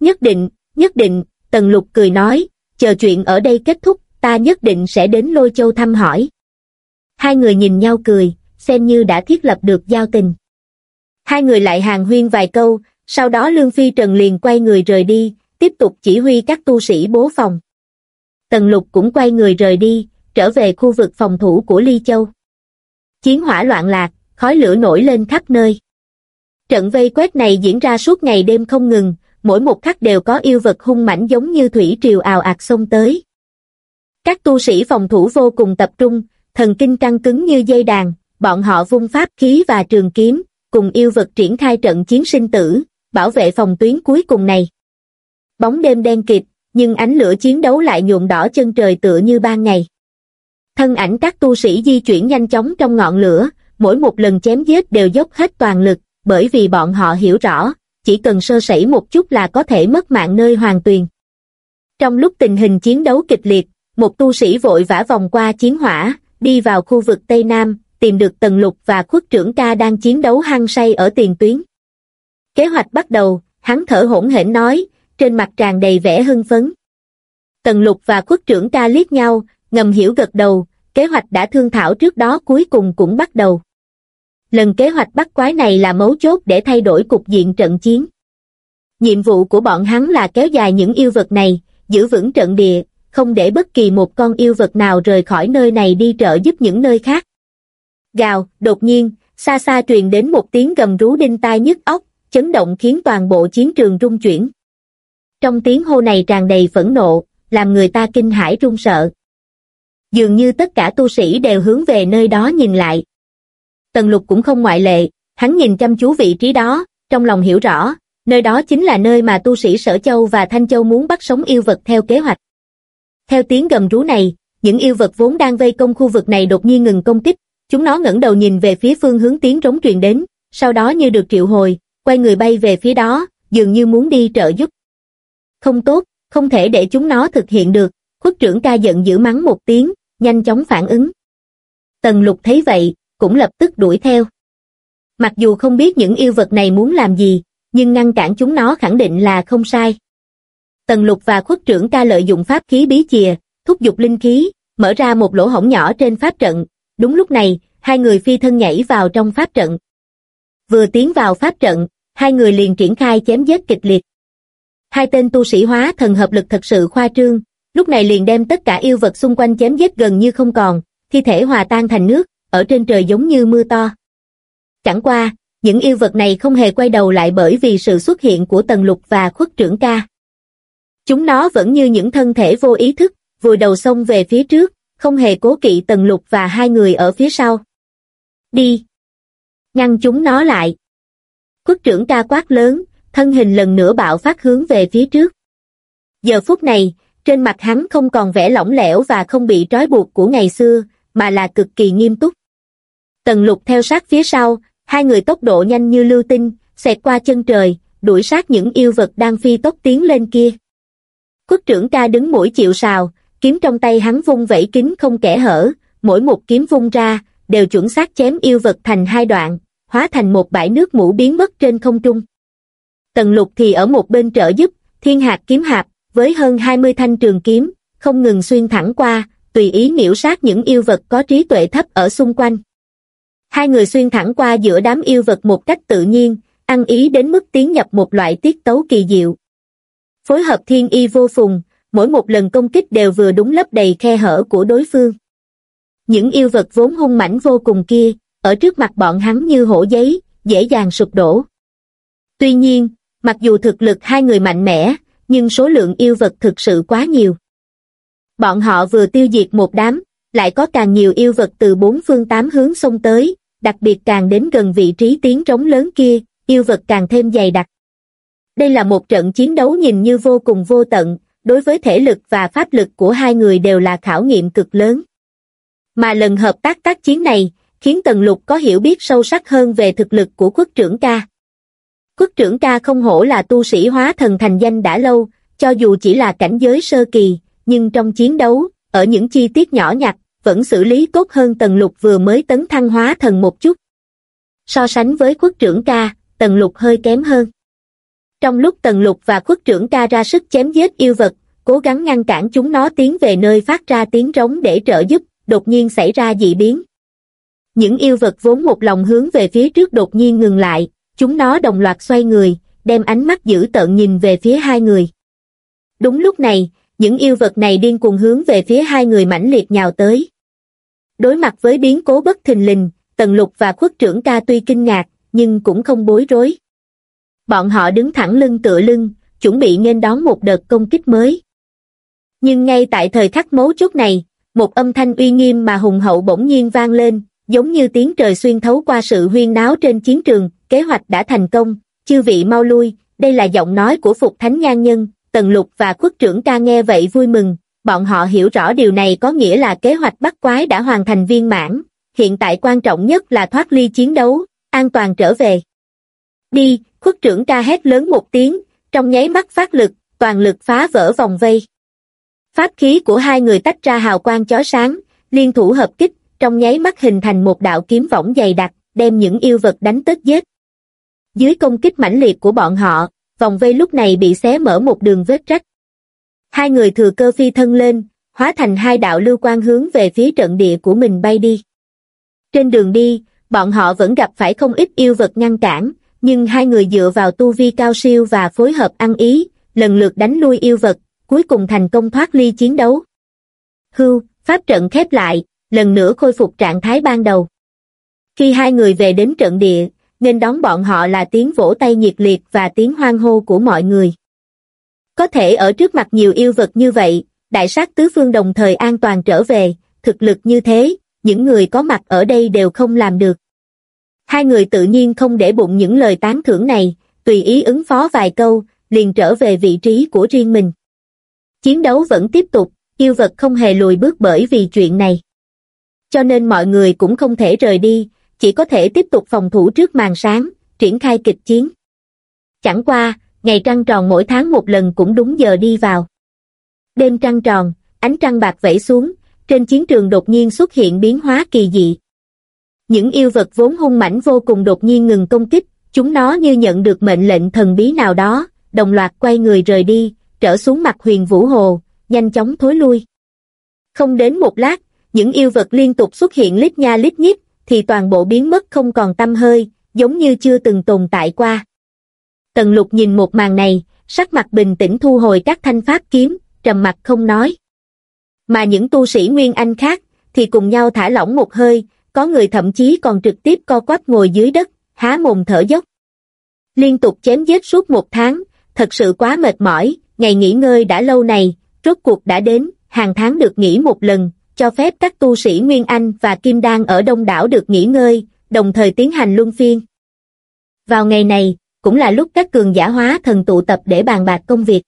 Speaker 1: Nhất định, nhất định, Tần Lục cười nói, chờ chuyện ở đây kết thúc, ta nhất định sẽ đến Lôi Châu thăm hỏi. Hai người nhìn nhau cười, xem như đã thiết lập được giao tình. Hai người lại hàng huyên vài câu, sau đó Lương Phi Trần liền quay người rời đi, tiếp tục chỉ huy các tu sĩ bố phòng. Tần Lục cũng quay người rời đi, trở về khu vực phòng thủ của Ly Châu. Chiến hỏa loạn lạc, khói lửa nổi lên khắp nơi. Trận vây quét này diễn ra suốt ngày đêm không ngừng, mỗi một khắc đều có yêu vật hung mãnh giống như thủy triều ào ạt xông tới. Các tu sĩ phòng thủ vô cùng tập trung, thần kinh căng cứng như dây đàn, bọn họ vung pháp khí và trường kiếm, cùng yêu vật triển khai trận chiến sinh tử, bảo vệ phòng tuyến cuối cùng này. Bóng đêm đen kịt, nhưng ánh lửa chiến đấu lại nhuộm đỏ chân trời tựa như ban ngày. Thân ảnh các tu sĩ di chuyển nhanh chóng trong ngọn lửa, mỗi một lần chém giết đều dốc hết toàn lực, bởi vì bọn họ hiểu rõ, chỉ cần sơ sẩy một chút là có thể mất mạng nơi hoàng tuyền. Trong lúc tình hình chiến đấu kịch liệt, một tu sĩ vội vã vòng qua chiến hỏa, đi vào khu vực Tây Nam, tìm được Tần Lục và khuất trưởng ca đang chiến đấu hăng say ở tiền tuyến. Kế hoạch bắt đầu, hắn thở hỗn hển nói, trên mặt tràn đầy vẻ hưng phấn. Tần Lục và quốc trưởng ca liếc nhau, ngầm hiểu gật đầu, kế hoạch đã thương thảo trước đó cuối cùng cũng bắt đầu. Lần kế hoạch bắt quái này là mấu chốt để thay đổi cục diện trận chiến. Nhiệm vụ của bọn hắn là kéo dài những yêu vật này, giữ vững trận địa, không để bất kỳ một con yêu vật nào rời khỏi nơi này đi trợ giúp những nơi khác. Gào, đột nhiên, xa xa truyền đến một tiếng gầm rú đinh tai nhức óc, chấn động khiến toàn bộ chiến trường rung chuyển. Trong tiếng hô này tràn đầy phẫn nộ, làm người ta kinh hãi run sợ. Dường như tất cả tu sĩ đều hướng về nơi đó nhìn lại. Tần lục cũng không ngoại lệ, hắn nhìn chăm chú vị trí đó, trong lòng hiểu rõ, nơi đó chính là nơi mà tu sĩ Sở Châu và Thanh Châu muốn bắt sống yêu vật theo kế hoạch. Theo tiếng gầm rú này, những yêu vật vốn đang vây công khu vực này đột nhiên ngừng công kích, Chúng nó ngẩng đầu nhìn về phía phương hướng tiếng trống truyền đến, sau đó như được triệu hồi, quay người bay về phía đó, dường như muốn đi trợ giúp. Không tốt, không thể để chúng nó thực hiện được, khuất trưởng ca giận dữ mắng một tiếng, nhanh chóng phản ứng. Tần lục thấy vậy, cũng lập tức đuổi theo. Mặc dù không biết những yêu vật này muốn làm gì, nhưng ngăn cản chúng nó khẳng định là không sai. Tần lục và khuất trưởng ca lợi dụng pháp khí bí chìa, thúc giục linh khí, mở ra một lỗ hổng nhỏ trên pháp trận. Đúng lúc này, hai người phi thân nhảy vào trong pháp trận. Vừa tiến vào pháp trận, hai người liền triển khai chém giết kịch liệt. Hai tên tu sĩ hóa thần hợp lực thật sự khoa trương, lúc này liền đem tất cả yêu vật xung quanh chém giết gần như không còn, thi thể hòa tan thành nước, ở trên trời giống như mưa to. Chẳng qua, những yêu vật này không hề quay đầu lại bởi vì sự xuất hiện của tần lục và khuất trưởng ca. Chúng nó vẫn như những thân thể vô ý thức, vùi đầu sông về phía trước, không hề cố kỵ tần lục và hai người ở phía sau. Đi! Ngăn chúng nó lại. Khuất trưởng ca quát lớn, thân hình lần nữa bạo phát hướng về phía trước. Giờ phút này, trên mặt hắn không còn vẻ lỏng lẻo và không bị trói buộc của ngày xưa, mà là cực kỳ nghiêm túc. Tần lục theo sát phía sau, hai người tốc độ nhanh như lưu tinh, xẹt qua chân trời, đuổi sát những yêu vật đang phi tốc tiến lên kia. Quốc trưởng ca đứng mũi chịu sào, kiếm trong tay hắn vung vẩy kính không kẻ hở, mỗi một kiếm vung ra, đều chuẩn xác chém yêu vật thành hai đoạn, hóa thành một bãi nước mũ biến mất trên không trung. Tần lục thì ở một bên trợ giúp, thiên hạt kiếm hạp, với hơn 20 thanh trường kiếm, không ngừng xuyên thẳng qua, tùy ý miễu sát những yêu vật có trí tuệ thấp ở xung quanh. Hai người xuyên thẳng qua giữa đám yêu vật một cách tự nhiên, ăn ý đến mức tiến nhập một loại tiết tấu kỳ diệu. Phối hợp thiên y vô phùng, mỗi một lần công kích đều vừa đúng lấp đầy khe hở của đối phương. Những yêu vật vốn hung mãnh vô cùng kia, ở trước mặt bọn hắn như hổ giấy, dễ dàng sụp đổ. Tuy nhiên, mặc dù thực lực hai người mạnh mẽ, nhưng số lượng yêu vật thực sự quá nhiều. Bọn họ vừa tiêu diệt một đám, lại có càng nhiều yêu vật từ bốn phương tám hướng xông tới, đặc biệt càng đến gần vị trí tiếng trống lớn kia, yêu vật càng thêm dày đặc. Đây là một trận chiến đấu nhìn như vô cùng vô tận, đối với thể lực và pháp lực của hai người đều là khảo nghiệm cực lớn. Mà lần hợp tác tác chiến này, khiến Tần Lục có hiểu biết sâu sắc hơn về thực lực của quốc trưởng ca. Quốc trưởng ca không hổ là tu sĩ hóa thần thành danh đã lâu, cho dù chỉ là cảnh giới sơ kỳ, nhưng trong chiến đấu, ở những chi tiết nhỏ nhặt, vẫn xử lý tốt hơn Tần Lục vừa mới tấn thăng hóa thần một chút. So sánh với quốc trưởng ca, Tần Lục hơi kém hơn. Trong lúc Tần Lục và quốc trưởng ca ra sức chém giết yêu vật, cố gắng ngăn cản chúng nó tiến về nơi phát ra tiếng rống để trợ giúp, đột nhiên xảy ra dị biến. Những yêu vật vốn một lòng hướng về phía trước đột nhiên ngừng lại, chúng nó đồng loạt xoay người, đem ánh mắt dữ tợn nhìn về phía hai người. Đúng lúc này, những yêu vật này điên cuồng hướng về phía hai người mãnh liệt nhào tới. Đối mặt với biến cố bất thình lình, Tần Lục và khuất trưởng ca tuy kinh ngạc, nhưng cũng không bối rối. Bọn họ đứng thẳng lưng tựa lưng, chuẩn bị nên đón một đợt công kích mới. Nhưng ngay tại thời khắc mấu chốt này, một âm thanh uy nghiêm mà hùng hậu bỗng nhiên vang lên, giống như tiếng trời xuyên thấu qua sự huyên náo trên chiến trường, kế hoạch đã thành công, chư vị mau lui, đây là giọng nói của Phục Thánh Nhan Nhân, Tần Lục và Quốc trưởng ca nghe vậy vui mừng, bọn họ hiểu rõ điều này có nghĩa là kế hoạch bắt quái đã hoàn thành viên mãn, hiện tại quan trọng nhất là thoát ly chiến đấu, an toàn trở về. Đi, Quốc trưởng ca hét lớn một tiếng, trong nháy mắt phát lực, toàn lực phá vỡ vòng vây. Pháp khí của hai người tách ra hào quang chói sáng, liên thủ hợp kích, trong nháy mắt hình thành một đạo kiếm võng dày đặc, đem những yêu vật đánh tất giết. Dưới công kích mãnh liệt của bọn họ, vòng vây lúc này bị xé mở một đường vết rách. Hai người thừa cơ phi thân lên, hóa thành hai đạo lưu quan hướng về phía trận địa của mình bay đi. Trên đường đi, bọn họ vẫn gặp phải không ít yêu vật ngăn cản, nhưng hai người dựa vào tu vi cao siêu và phối hợp ăn ý, lần lượt đánh lui yêu vật, cuối cùng thành công thoát ly chiến đấu. Hưu, pháp trận khép lại, lần nữa khôi phục trạng thái ban đầu. Khi hai người về đến trận địa, nên đón bọn họ là tiếng vỗ tay nhiệt liệt và tiếng hoan hô của mọi người. Có thể ở trước mặt nhiều yêu vật như vậy, đại sát tứ phương đồng thời an toàn trở về, thực lực như thế, những người có mặt ở đây đều không làm được. Hai người tự nhiên không để bụng những lời tán thưởng này, tùy ý ứng phó vài câu, liền trở về vị trí của riêng mình. Chiến đấu vẫn tiếp tục, yêu vật không hề lùi bước bởi vì chuyện này. Cho nên mọi người cũng không thể rời đi, chỉ có thể tiếp tục phòng thủ trước màn sáng, triển khai kịch chiến. Chẳng qua, ngày trăng tròn mỗi tháng một lần cũng đúng giờ đi vào. Đêm trăng tròn, ánh trăng bạc vẫy xuống, trên chiến trường đột nhiên xuất hiện biến hóa kỳ dị. Những yêu vật vốn hung mãnh vô cùng đột nhiên ngừng công kích, chúng nó như nhận được mệnh lệnh thần bí nào đó, đồng loạt quay người rời đi, trở xuống mặt huyền vũ hồ, nhanh chóng thối lui. Không đến một lát, những yêu vật liên tục xuất hiện lít nha lít nhít, thì toàn bộ biến mất không còn tâm hơi, giống như chưa từng tồn tại qua. Tần lục nhìn một màn này, sắc mặt bình tĩnh thu hồi các thanh pháp kiếm, trầm mặt không nói. Mà những tu sĩ Nguyên Anh khác, thì cùng nhau thả lỏng một hơi, có người thậm chí còn trực tiếp co quắp ngồi dưới đất, há mồm thở dốc. Liên tục chém giết suốt một tháng, thật sự quá mệt mỏi, ngày nghỉ ngơi đã lâu này, rốt cuộc đã đến, hàng tháng được nghỉ một lần, cho phép các tu sĩ Nguyên Anh và Kim Đan ở đông đảo được nghỉ ngơi, đồng thời tiến hành luân phiên. Vào ngày này, cũng là lúc các cường giả hóa thần tụ tập để bàn bạc công việc.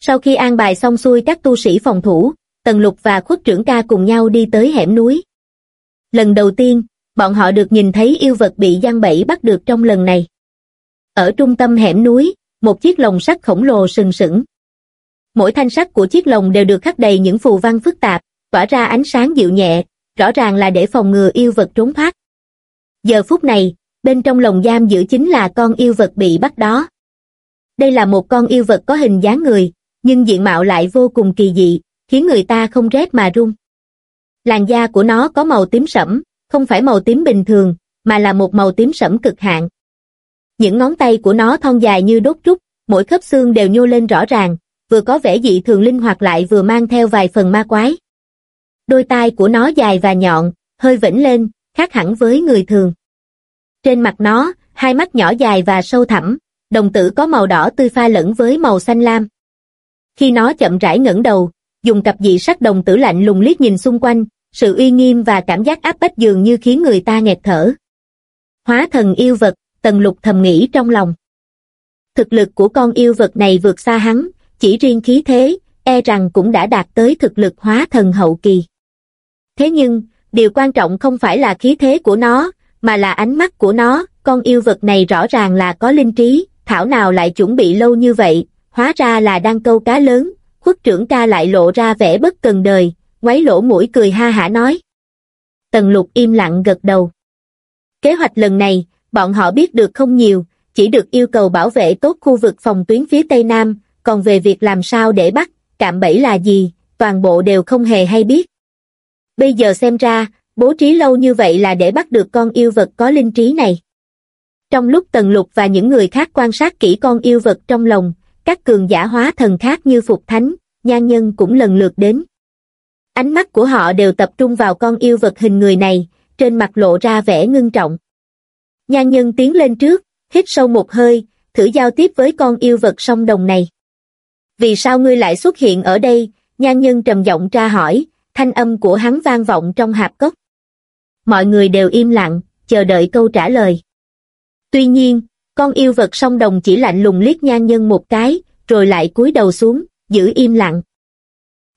Speaker 1: Sau khi an bài xong xuôi các tu sĩ phòng thủ, Tần Lục và khuất trưởng ca cùng nhau đi tới hẻm núi. Lần đầu tiên, bọn họ được nhìn thấy yêu vật bị giăng bẫy bắt được trong lần này. Ở trung tâm hẻm núi, một chiếc lồng sắt khổng lồ sừng sững. Mỗi thanh sắt của chiếc lồng đều được khắc đầy những phù văn phức tạp, tỏa ra ánh sáng dịu nhẹ, rõ ràng là để phòng ngừa yêu vật trốn thoát. Giờ phút này, bên trong lồng giam giữ chính là con yêu vật bị bắt đó. Đây là một con yêu vật có hình dáng người, nhưng diện mạo lại vô cùng kỳ dị, khiến người ta không rét mà run. Làn da của nó có màu tím sẫm, không phải màu tím bình thường, mà là một màu tím sẫm cực hạn. Những ngón tay của nó thon dài như đốt trúc, mỗi khớp xương đều nhô lên rõ ràng, vừa có vẻ dị thường linh hoạt lại vừa mang theo vài phần ma quái. Đôi tai của nó dài và nhọn, hơi vĩnh lên, khác hẳn với người thường. Trên mặt nó, hai mắt nhỏ dài và sâu thẳm, đồng tử có màu đỏ tươi pha lẫn với màu xanh lam. Khi nó chậm rãi ngẩng đầu, dùng cặp dị sắc đồng tử lạnh lùng liếc nhìn xung quanh, sự uy nghiêm và cảm giác áp bách dường như khiến người ta nghẹt thở. Hóa thần yêu vật, tần lục thầm nghĩ trong lòng. Thực lực của con yêu vật này vượt xa hắn, chỉ riêng khí thế, e rằng cũng đã đạt tới thực lực hóa thần hậu kỳ. Thế nhưng, điều quan trọng không phải là khí thế của nó, mà là ánh mắt của nó, con yêu vật này rõ ràng là có linh trí, thảo nào lại chuẩn bị lâu như vậy, hóa ra là đang câu cá lớn, khuất trưởng ca lại lộ ra vẻ bất cần đời, ngoáy lỗ mũi cười ha hả nói. Tần lục im lặng gật đầu. Kế hoạch lần này, bọn họ biết được không nhiều, chỉ được yêu cầu bảo vệ tốt khu vực phòng tuyến phía Tây Nam, còn về việc làm sao để bắt, cạm bẫy là gì, toàn bộ đều không hề hay biết. Bây giờ xem ra, bố trí lâu như vậy là để bắt được con yêu vật có linh trí này. Trong lúc Tần Lục và những người khác quan sát kỹ con yêu vật trong lòng, các cường giả hóa thần khác như Phục Thánh, Nhan Nhân cũng lần lượt đến. Ánh mắt của họ đều tập trung vào con yêu vật hình người này, trên mặt lộ ra vẻ ngưng trọng. Nhan Nhân tiến lên trước, hít sâu một hơi, thử giao tiếp với con yêu vật song đồng này. Vì sao ngươi lại xuất hiện ở đây? Nhan Nhân trầm giọng tra hỏi, thanh âm của hắn vang vọng trong hạp cốc. Mọi người đều im lặng, chờ đợi câu trả lời. Tuy nhiên, con yêu vật song đồng chỉ lạnh lùng liếc nhan nhân một cái, rồi lại cúi đầu xuống, giữ im lặng.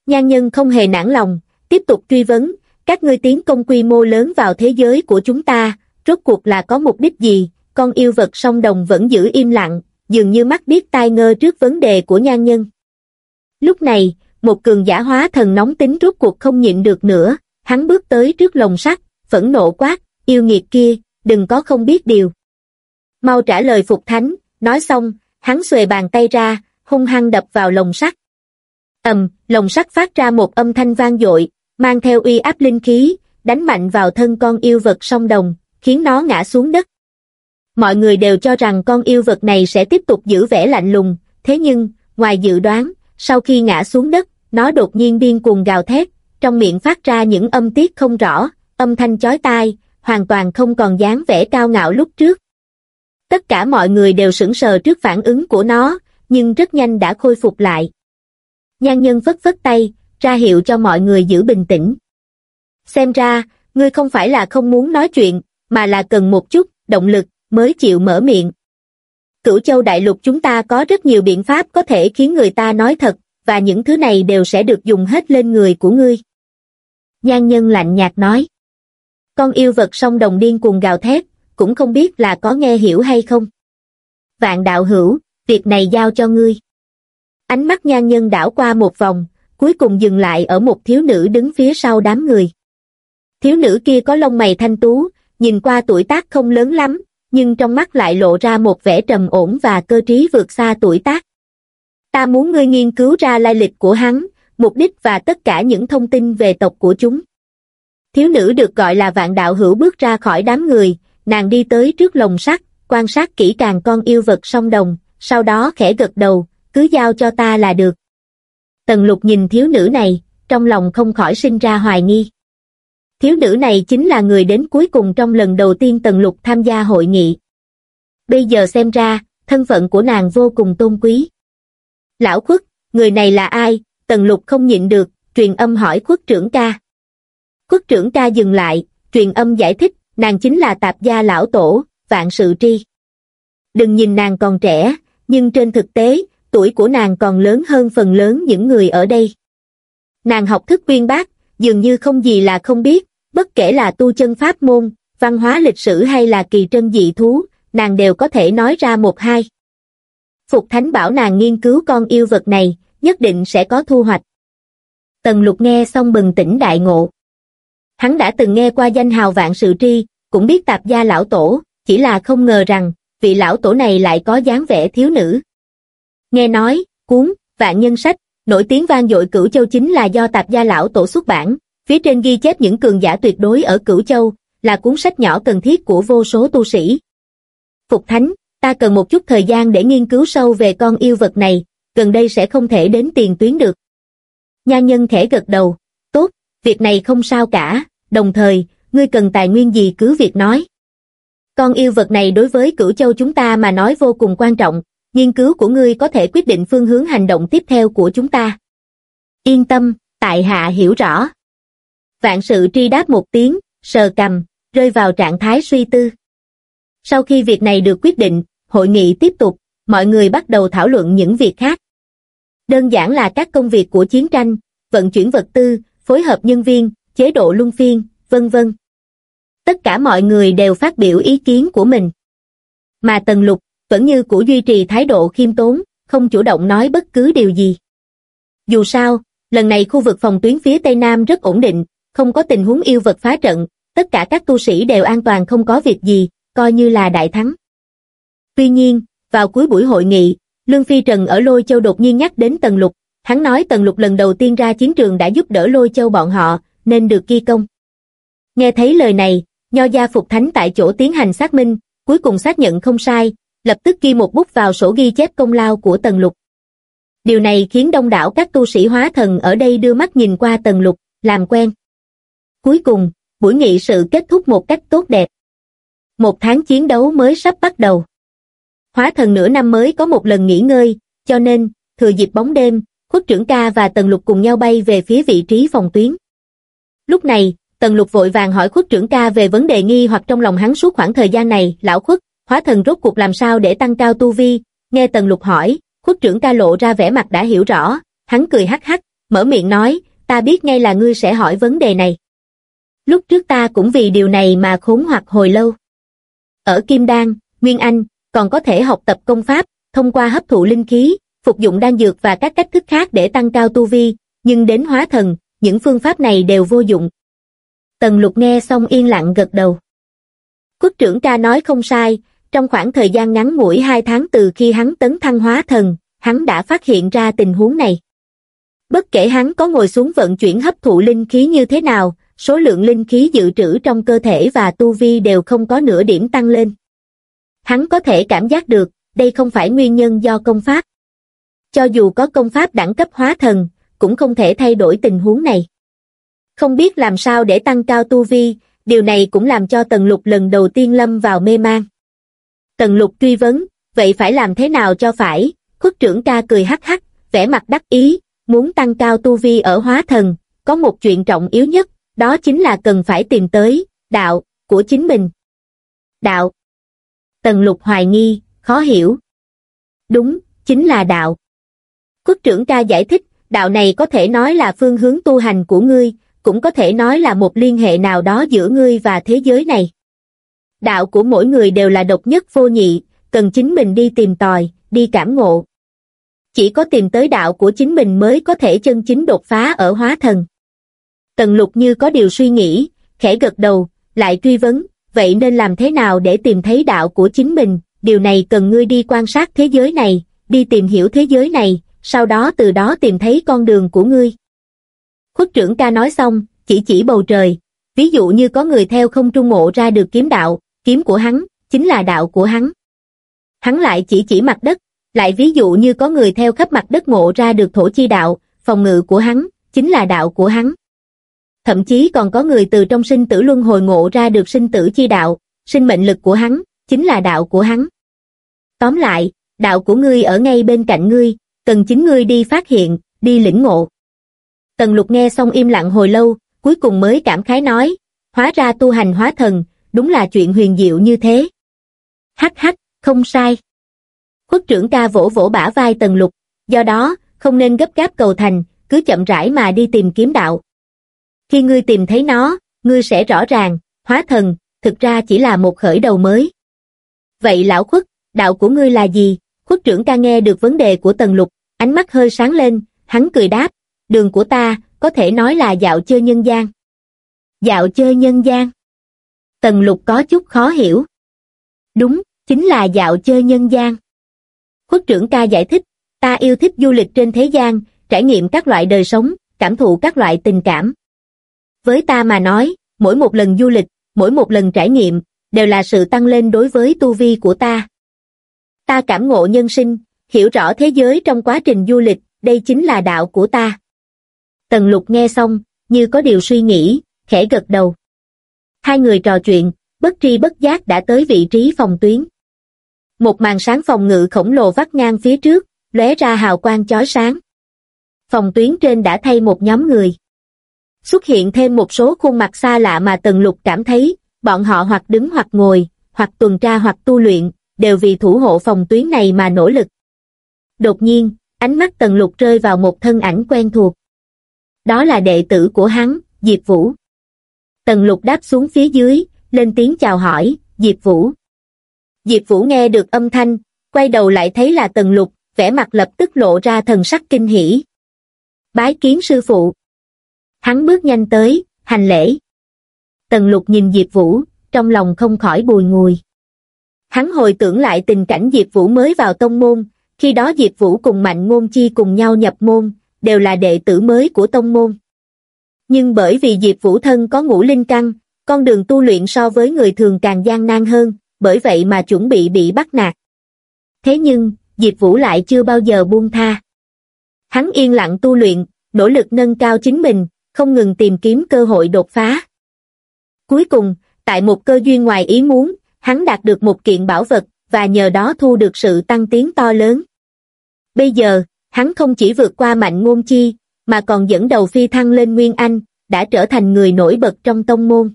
Speaker 1: Nhan nhân không hề nản lòng, tiếp tục truy vấn, các ngươi tiến công quy mô lớn vào thế giới của chúng ta, rốt cuộc là có mục đích gì, con yêu vật song đồng vẫn giữ im lặng, dường như mắt biết tai ngơ trước vấn đề của nhan nhân. Lúc này, một cường giả hóa thần nóng tính rốt cuộc không nhịn được nữa, hắn bước tới trước lồng sắt, phẫn nộ quát, yêu nghiệt kia, đừng có không biết điều. Mau trả lời Phục Thánh, nói xong, hắn xuề bàn tay ra, hung hăng đập vào lồng sắt. ầm, lồng sắt phát ra một âm thanh vang dội, mang theo uy áp linh khí, đánh mạnh vào thân con yêu vật song đồng, khiến nó ngã xuống đất. Mọi người đều cho rằng con yêu vật này sẽ tiếp tục giữ vẻ lạnh lùng, thế nhưng, ngoài dự đoán, sau khi ngã xuống đất, nó đột nhiên điên cuồng gào thét, trong miệng phát ra những âm tiết không rõ, âm thanh chói tai, hoàn toàn không còn dáng vẻ cao ngạo lúc trước. Tất cả mọi người đều sững sờ trước phản ứng của nó, nhưng rất nhanh đã khôi phục lại. Nhan nhân phất phất tay, ra hiệu cho mọi người giữ bình tĩnh. Xem ra, ngươi không phải là không muốn nói chuyện, mà là cần một chút, động lực, mới chịu mở miệng. Cửu châu đại lục chúng ta có rất nhiều biện pháp có thể khiến người ta nói thật, và những thứ này đều sẽ được dùng hết lên người của ngươi. nhan nhân lạnh nhạt nói. Con yêu vật song đồng điên cuồng gào thét, cũng không biết là có nghe hiểu hay không. Vạn đạo hữu, việc này giao cho ngươi. Ánh mắt nhan nhân đảo qua một vòng, cuối cùng dừng lại ở một thiếu nữ đứng phía sau đám người. Thiếu nữ kia có lông mày thanh tú, nhìn qua tuổi tác không lớn lắm, nhưng trong mắt lại lộ ra một vẻ trầm ổn và cơ trí vượt xa tuổi tác. Ta muốn ngươi nghiên cứu ra lai lịch của hắn, mục đích và tất cả những thông tin về tộc của chúng. Thiếu nữ được gọi là vạn đạo hữu bước ra khỏi đám người, nàng đi tới trước lồng sắt, quan sát kỹ càng con yêu vật sông đồng, sau đó khẽ gật đầu, cứ giao cho ta là được. Tần lục nhìn thiếu nữ này, trong lòng không khỏi sinh ra hoài nghi. Thiếu nữ này chính là người đến cuối cùng trong lần đầu tiên Tần Lục tham gia hội nghị. Bây giờ xem ra, thân phận của nàng vô cùng tôn quý. Lão khuất, người này là ai? Tần Lục không nhịn được, truyền âm hỏi khuất trưởng ca. Khuất trưởng ca dừng lại, truyền âm giải thích, nàng chính là tạp gia lão tổ, vạn sự tri. Đừng nhìn nàng còn trẻ, nhưng trên thực tế, tuổi của nàng còn lớn hơn phần lớn những người ở đây. Nàng học thức uyên bác, dường như không gì là không biết, bất kể là tu chân pháp môn, văn hóa lịch sử hay là kỳ trân dị thú, nàng đều có thể nói ra một hai. Phục Thánh bảo nàng nghiên cứu con yêu vật này, nhất định sẽ có thu hoạch. Tần lục nghe xong bừng tỉnh đại ngộ. Hắn đã từng nghe qua danh hào vạn sự tri, cũng biết tạp gia lão tổ, chỉ là không ngờ rằng, vị lão tổ này lại có dáng vẻ thiếu nữ. Nghe nói, cuốn, vạn nhân sách, nổi tiếng vang dội cửu châu chính là do tạp gia lão tổ xuất bản, phía trên ghi chép những cường giả tuyệt đối ở cửu châu, là cuốn sách nhỏ cần thiết của vô số tu sĩ. Phục Thánh, ta cần một chút thời gian để nghiên cứu sâu về con yêu vật này, gần đây sẽ không thể đến tiền tuyến được. Nha nhân khẽ gật đầu, tốt, việc này không sao cả, đồng thời, ngươi cần tài nguyên gì cứ việc nói. Con yêu vật này đối với cửu châu chúng ta mà nói vô cùng quan trọng, nghiên cứu của ngươi có thể quyết định phương hướng hành động tiếp theo của chúng ta. Yên tâm, tại hạ hiểu rõ. Vạn sự tri đáp một tiếng, sờ cầm, rơi vào trạng thái suy tư. Sau khi việc này được quyết định, hội nghị tiếp tục, mọi người bắt đầu thảo luận những việc khác. Đơn giản là các công việc của chiến tranh, vận chuyển vật tư, phối hợp nhân viên, chế độ luân phiên, vân vân. Tất cả mọi người đều phát biểu ý kiến của mình. Mà Tần Lục vẫn như cũ duy trì thái độ khiêm tốn, không chủ động nói bất cứ điều gì. Dù sao, lần này khu vực phòng tuyến phía Tây Nam rất ổn định, không có tình huống yêu vật phá trận, tất cả các tu sĩ đều an toàn không có việc gì, coi như là đại thắng. Tuy nhiên, vào cuối buổi hội nghị, Lương Phi Trần ở Lôi Châu đột nhiên nhắc đến Tần Lục, hắn nói Tần Lục lần đầu tiên ra chiến trường đã giúp đỡ Lôi Châu bọn họ, nên được ghi công. Nghe thấy lời này, Nho gia Phục Thánh tại chỗ tiến hành xác minh, cuối cùng xác nhận không sai, lập tức ghi một bút vào sổ ghi chép công lao của Tần Lục. Điều này khiến đông đảo các tu sĩ hóa thần ở đây đưa mắt nhìn qua Tần Lục, làm quen. Cuối cùng, buổi nghị sự kết thúc một cách tốt đẹp. Một tháng chiến đấu mới sắp bắt đầu. Hóa thần nửa năm mới có một lần nghỉ ngơi, cho nên, thừa dịp bóng đêm, khuất trưởng ca và Tần Lục cùng nhau bay về phía vị trí phòng tuyến. Lúc này, Tần Lục vội vàng hỏi khuất trưởng ca về vấn đề nghi hoặc trong lòng hắn suốt khoảng thời gian này, lão khuất, hóa thần rốt cuộc làm sao để tăng cao tu vi, nghe Tần Lục hỏi, khuất trưởng ca lộ ra vẻ mặt đã hiểu rõ, hắn cười hắc hắc, mở miệng nói, ta biết ngay là ngươi sẽ hỏi vấn đề này. Lúc trước ta cũng vì điều này mà khốn hoặc hồi lâu. Ở Kim Đan, Nguyên Anh, còn có thể học tập công pháp, thông qua hấp thụ linh khí, phục dụng đan dược và các cách thức khác để tăng cao tu vi, nhưng đến hóa thần, những phương pháp này đều vô dụng. Tần lục nghe xong yên lặng gật đầu. Quốc trưởng ca nói không sai, trong khoảng thời gian ngắn ngủi hai tháng từ khi hắn tấn thăng hóa thần, hắn đã phát hiện ra tình huống này. Bất kể hắn có ngồi xuống vận chuyển hấp thụ linh khí như thế nào, số lượng linh khí dự trữ trong cơ thể và tu vi đều không có nửa điểm tăng lên. Hắn có thể cảm giác được, đây không phải nguyên nhân do công pháp. Cho dù có công pháp đẳng cấp hóa thần, cũng không thể thay đổi tình huống này. Không biết làm sao để tăng cao tu vi, điều này cũng làm cho Tần Lục lần đầu tiên lâm vào mê man. Tần Lục truy vấn, vậy phải làm thế nào cho phải, khuất trưởng ca cười hắc hắc, vẻ mặt đắc ý, muốn tăng cao tu vi ở hóa thần, có một chuyện trọng yếu nhất, đó chính là cần phải tìm tới, đạo, của chính mình. Đạo. Tần lục hoài nghi, khó hiểu. Đúng, chính là đạo. Quốc trưởng ca giải thích, đạo này có thể nói là phương hướng tu hành của ngươi, cũng có thể nói là một liên hệ nào đó giữa ngươi và thế giới này. Đạo của mỗi người đều là độc nhất vô nhị, cần chính mình đi tìm tòi, đi cảm ngộ. Chỉ có tìm tới đạo của chính mình mới có thể chân chính đột phá ở hóa thần. Tần lục như có điều suy nghĩ, khẽ gật đầu, lại truy vấn, vậy nên làm thế nào để tìm thấy đạo của chính mình, điều này cần ngươi đi quan sát thế giới này, đi tìm hiểu thế giới này, sau đó từ đó tìm thấy con đường của ngươi. Khuất trưởng ca nói xong, chỉ chỉ bầu trời, ví dụ như có người theo không trung ngộ ra được kiếm đạo, kiếm của hắn, chính là đạo của hắn. Hắn lại chỉ chỉ mặt đất, lại ví dụ như có người theo khắp mặt đất ngộ ra được thổ chi đạo, phòng ngự của hắn, chính là đạo của hắn. Thậm chí còn có người từ trong sinh tử luân hồi ngộ ra được sinh tử chi đạo, sinh mệnh lực của hắn, chính là đạo của hắn. Tóm lại, đạo của ngươi ở ngay bên cạnh ngươi, cần chính ngươi đi phát hiện, đi lĩnh ngộ. Tần lục nghe xong im lặng hồi lâu, cuối cùng mới cảm khái nói, hóa ra tu hành hóa thần, đúng là chuyện huyền diệu như thế. Hắc hắc, không sai. Khuất trưởng ca vỗ vỗ bả vai tần lục, do đó, không nên gấp gáp cầu thành, cứ chậm rãi mà đi tìm kiếm đạo. Khi ngươi tìm thấy nó, ngươi sẽ rõ ràng, hóa thần, thực ra chỉ là một khởi đầu mới. Vậy lão khuất, đạo của ngươi là gì? Khuất trưởng ca nghe được vấn đề của tần lục, ánh mắt hơi sáng lên, hắn cười đáp, đường của ta, có thể nói là dạo chơi nhân gian. Dạo chơi nhân gian. Tần lục có chút khó hiểu. Đúng, chính là dạo chơi nhân gian. Khuất trưởng ca giải thích, ta yêu thích du lịch trên thế gian, trải nghiệm các loại đời sống, cảm thụ các loại tình cảm. Với ta mà nói, mỗi một lần du lịch, mỗi một lần trải nghiệm, đều là sự tăng lên đối với tu vi của ta. Ta cảm ngộ nhân sinh, hiểu rõ thế giới trong quá trình du lịch, đây chính là đạo của ta. Tần lục nghe xong, như có điều suy nghĩ, khẽ gật đầu. Hai người trò chuyện, bất tri bất giác đã tới vị trí phòng tuyến. Một màn sáng phòng ngự khổng lồ vắt ngang phía trước, lóe ra hào quang chói sáng. Phòng tuyến trên đã thay một nhóm người. Xuất hiện thêm một số khuôn mặt xa lạ mà Tần Lục cảm thấy, bọn họ hoặc đứng hoặc ngồi, hoặc tuần tra hoặc tu luyện, đều vì thủ hộ phòng tuyến này mà nỗ lực. Đột nhiên, ánh mắt Tần Lục rơi vào một thân ảnh quen thuộc. Đó là đệ tử của hắn, Diệp Vũ. Tần Lục đáp xuống phía dưới, lên tiếng chào hỏi, Diệp Vũ. Diệp Vũ nghe được âm thanh, quay đầu lại thấy là Tần Lục, vẻ mặt lập tức lộ ra thần sắc kinh hỉ. Bái kiến sư phụ. Hắn bước nhanh tới, hành lễ. Tần Lục nhìn Diệp Vũ, trong lòng không khỏi bùi ngùi. Hắn hồi tưởng lại tình cảnh Diệp Vũ mới vào tông môn, khi đó Diệp Vũ cùng Mạnh Ngôn Chi cùng nhau nhập môn, đều là đệ tử mới của tông môn. Nhưng bởi vì Diệp Vũ thân có ngũ linh căn, con đường tu luyện so với người thường càng gian nan hơn, bởi vậy mà chuẩn bị bị bắt nạt. Thế nhưng, Diệp Vũ lại chưa bao giờ buông tha. Hắn yên lặng tu luyện, nỗ lực nâng cao chính mình, không ngừng tìm kiếm cơ hội đột phá. Cuối cùng, tại một cơ duyên ngoài ý muốn, hắn đạt được một kiện bảo vật, và nhờ đó thu được sự tăng tiến to lớn. Bây giờ, hắn không chỉ vượt qua mạnh ngôn chi, mà còn dẫn đầu phi thăng lên Nguyên Anh, đã trở thành người nổi bật trong tông môn.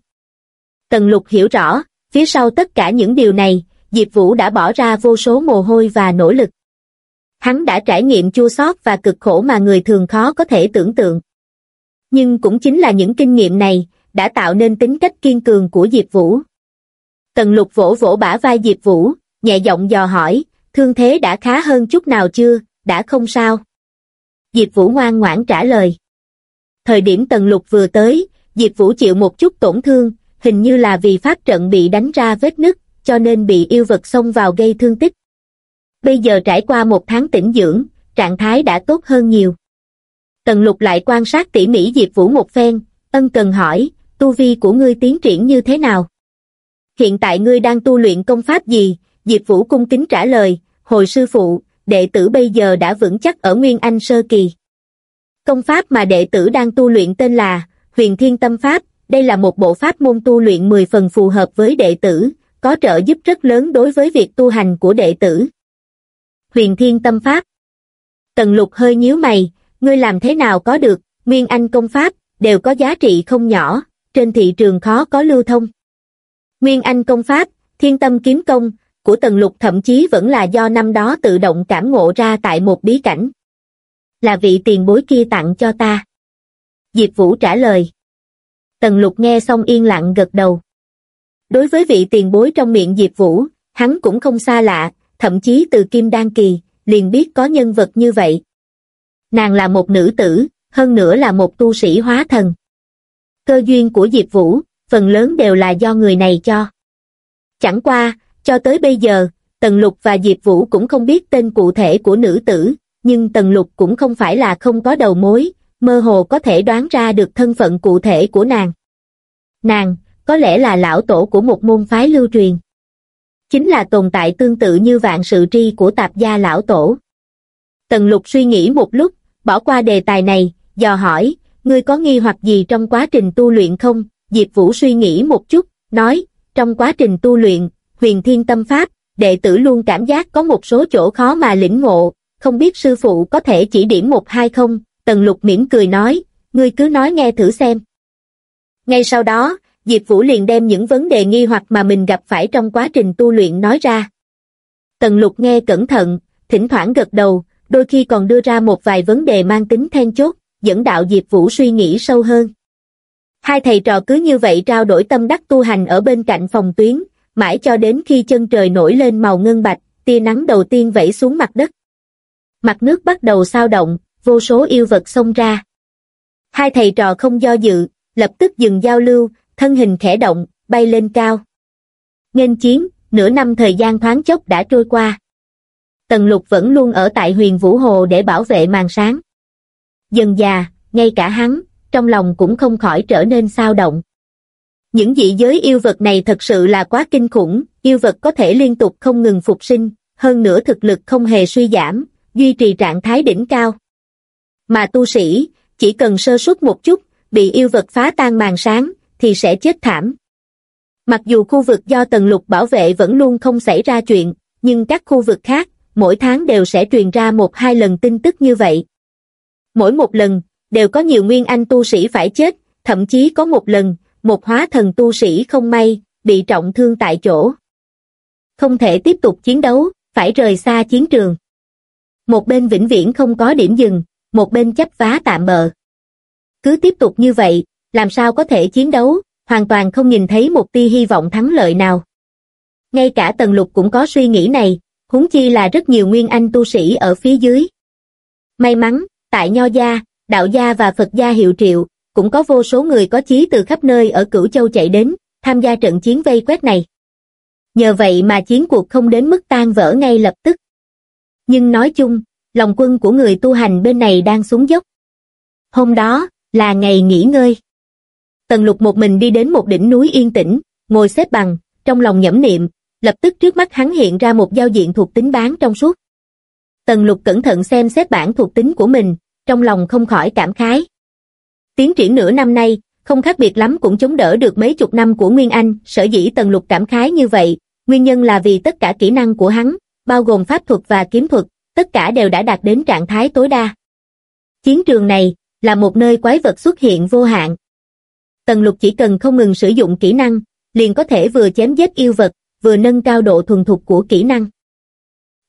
Speaker 1: Tần lục hiểu rõ, phía sau tất cả những điều này, Diệp Vũ đã bỏ ra vô số mồ hôi và nỗ lực. Hắn đã trải nghiệm chua xót và cực khổ mà người thường khó có thể tưởng tượng. Nhưng cũng chính là những kinh nghiệm này, đã tạo nên tính cách kiên cường của Diệp Vũ. Tần lục vỗ vỗ bả vai Diệp Vũ, nhẹ giọng dò hỏi, thương thế đã khá hơn chút nào chưa, đã không sao. Diệp Vũ ngoan ngoãn trả lời. Thời điểm tần lục vừa tới, Diệp Vũ chịu một chút tổn thương, hình như là vì pháp trận bị đánh ra vết nứt, cho nên bị yêu vật xông vào gây thương tích. Bây giờ trải qua một tháng tĩnh dưỡng, trạng thái đã tốt hơn nhiều. Tần lục lại quan sát tỉ mỉ Diệp Vũ một phen, ân cần hỏi, tu vi của ngươi tiến triển như thế nào? Hiện tại ngươi đang tu luyện công pháp gì? Diệp Vũ cung kính trả lời, hồi sư phụ, đệ tử bây giờ đã vững chắc ở Nguyên Anh Sơ Kỳ. Công pháp mà đệ tử đang tu luyện tên là Huyền Thiên Tâm Pháp, đây là một bộ pháp môn tu luyện 10 phần phù hợp với đệ tử, có trợ giúp rất lớn đối với việc tu hành của đệ tử. Huyền Thiên Tâm Pháp Tần lục hơi nhíu mày, ngươi làm thế nào có được, Nguyên Anh công pháp, đều có giá trị không nhỏ, trên thị trường khó có lưu thông. Nguyên Anh công pháp, Thiên Tâm Kiếm Công, của Tần Lục thậm chí vẫn là do năm đó tự động cảm ngộ ra tại một bí cảnh. Là vị tiền bối kia tặng cho ta. Diệp Vũ trả lời. Tần lục nghe xong yên lặng gật đầu. Đối với vị tiền bối trong miệng Diệp Vũ, hắn cũng không xa lạ, thậm chí từ Kim Đan Kỳ, liền biết có nhân vật như vậy. Nàng là một nữ tử, hơn nữa là một tu sĩ hóa thần. Cơ duyên của Diệp Vũ, phần lớn đều là do người này cho. Chẳng qua, cho tới bây giờ, Tần Lục và Diệp Vũ cũng không biết tên cụ thể của nữ tử, nhưng Tần Lục cũng không phải là không có đầu mối, mơ hồ có thể đoán ra được thân phận cụ thể của nàng. Nàng, có lẽ là lão tổ của một môn phái lưu truyền. Chính là tồn tại tương tự như vạn sự tri của tạp gia lão tổ. Tần lục suy nghĩ một lúc, bỏ qua đề tài này, dò hỏi, ngươi có nghi hoặc gì trong quá trình tu luyện không? Diệp Vũ suy nghĩ một chút, nói, trong quá trình tu luyện, huyền thiên tâm pháp, đệ tử luôn cảm giác có một số chỗ khó mà lĩnh ngộ, không biết sư phụ có thể chỉ điểm một hai không? Tần lục mỉm cười nói, ngươi cứ nói nghe thử xem. Ngay sau đó, Diệp Vũ liền đem những vấn đề nghi hoặc mà mình gặp phải trong quá trình tu luyện nói ra. Tần lục nghe cẩn thận, thỉnh thoảng gật đầu, đôi khi còn đưa ra một vài vấn đề mang tính then chốt, dẫn đạo Diệp Vũ suy nghĩ sâu hơn. Hai thầy trò cứ như vậy trao đổi tâm đắc tu hành ở bên cạnh phòng tuyến, mãi cho đến khi chân trời nổi lên màu ngân bạch, tia nắng đầu tiên vẫy xuống mặt đất. Mặt nước bắt đầu sao động, vô số yêu vật xông ra. Hai thầy trò không do dự, lập tức dừng giao lưu, thân hình khẽ động, bay lên cao. Nghênh chiến, nửa năm thời gian thoáng chốc đã trôi qua. Tần lục vẫn luôn ở tại huyền Vũ Hồ để bảo vệ màn sáng. Dần già, ngay cả hắn, trong lòng cũng không khỏi trở nên sao động. Những dị giới yêu vật này thật sự là quá kinh khủng, yêu vật có thể liên tục không ngừng phục sinh, hơn nữa thực lực không hề suy giảm, duy trì trạng thái đỉnh cao. Mà tu sĩ, chỉ cần sơ suất một chút, bị yêu vật phá tan màn sáng, thì sẽ chết thảm. Mặc dù khu vực do tần lục bảo vệ vẫn luôn không xảy ra chuyện, nhưng các khu vực khác, mỗi tháng đều sẽ truyền ra một hai lần tin tức như vậy. Mỗi một lần, đều có nhiều nguyên anh tu sĩ phải chết, thậm chí có một lần, một hóa thần tu sĩ không may, bị trọng thương tại chỗ. Không thể tiếp tục chiến đấu, phải rời xa chiến trường. Một bên vĩnh viễn không có điểm dừng, một bên chấp vá tạm bờ. Cứ tiếp tục như vậy, làm sao có thể chiến đấu, hoàn toàn không nhìn thấy một tia hy vọng thắng lợi nào. Ngay cả Tần Lục cũng có suy nghĩ này, huống chi là rất nhiều nguyên anh tu sĩ ở phía dưới. May mắn, tại Nho Gia, Đạo Gia và Phật Gia hiệu triệu, cũng có vô số người có chí từ khắp nơi ở Cửu Châu chạy đến, tham gia trận chiến vây quét này. Nhờ vậy mà chiến cuộc không đến mức tan vỡ ngay lập tức. Nhưng nói chung, lòng quân của người tu hành bên này đang xuống dốc. Hôm đó, là ngày nghỉ ngơi. Tần lục một mình đi đến một đỉnh núi yên tĩnh, ngồi xếp bằng, trong lòng nhẩm niệm, lập tức trước mắt hắn hiện ra một giao diện thuộc tính bán trong suốt. Tần lục cẩn thận xem xét bản thuộc tính của mình, trong lòng không khỏi cảm khái. Tiến triển nửa năm nay, không khác biệt lắm cũng chống đỡ được mấy chục năm của Nguyên Anh, sở dĩ tần lục cảm khái như vậy, nguyên nhân là vì tất cả kỹ năng của hắn, bao gồm pháp thuật và kiếm thuật, tất cả đều đã đạt đến trạng thái tối đa. Chiến trường này, là một nơi quái vật xuất hiện vô hạn. Tần lục chỉ cần không ngừng sử dụng kỹ năng, liền có thể vừa chém giết yêu vật, vừa nâng cao độ thuần thục của kỹ năng.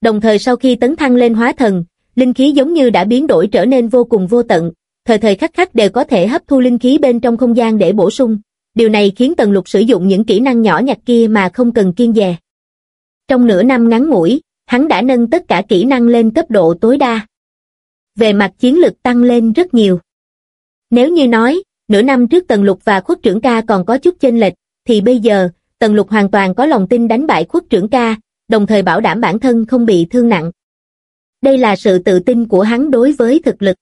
Speaker 1: Đồng thời sau khi tấn thăng lên hóa thần, linh khí giống như đã biến đổi trở nên vô cùng vô tận, thời thời khắc khắc đều có thể hấp thu linh khí bên trong không gian để bổ sung. Điều này khiến Tần Lục sử dụng những kỹ năng nhỏ nhặt kia mà không cần kiên dè. Trong nửa năm ngắn ngủi, hắn đã nâng tất cả kỹ năng lên cấp độ tối đa. Về mặt chiến lực tăng lên rất nhiều. Nếu như nói, nửa năm trước Tần Lục và khuất trưởng ca còn có chút chênh lệch, thì bây giờ, Tần Lục hoàn toàn có lòng tin đánh bại khuất trưởng ca, đồng thời bảo đảm bản thân không bị thương nặng. Đây là sự tự tin của hắn đối với thực lực.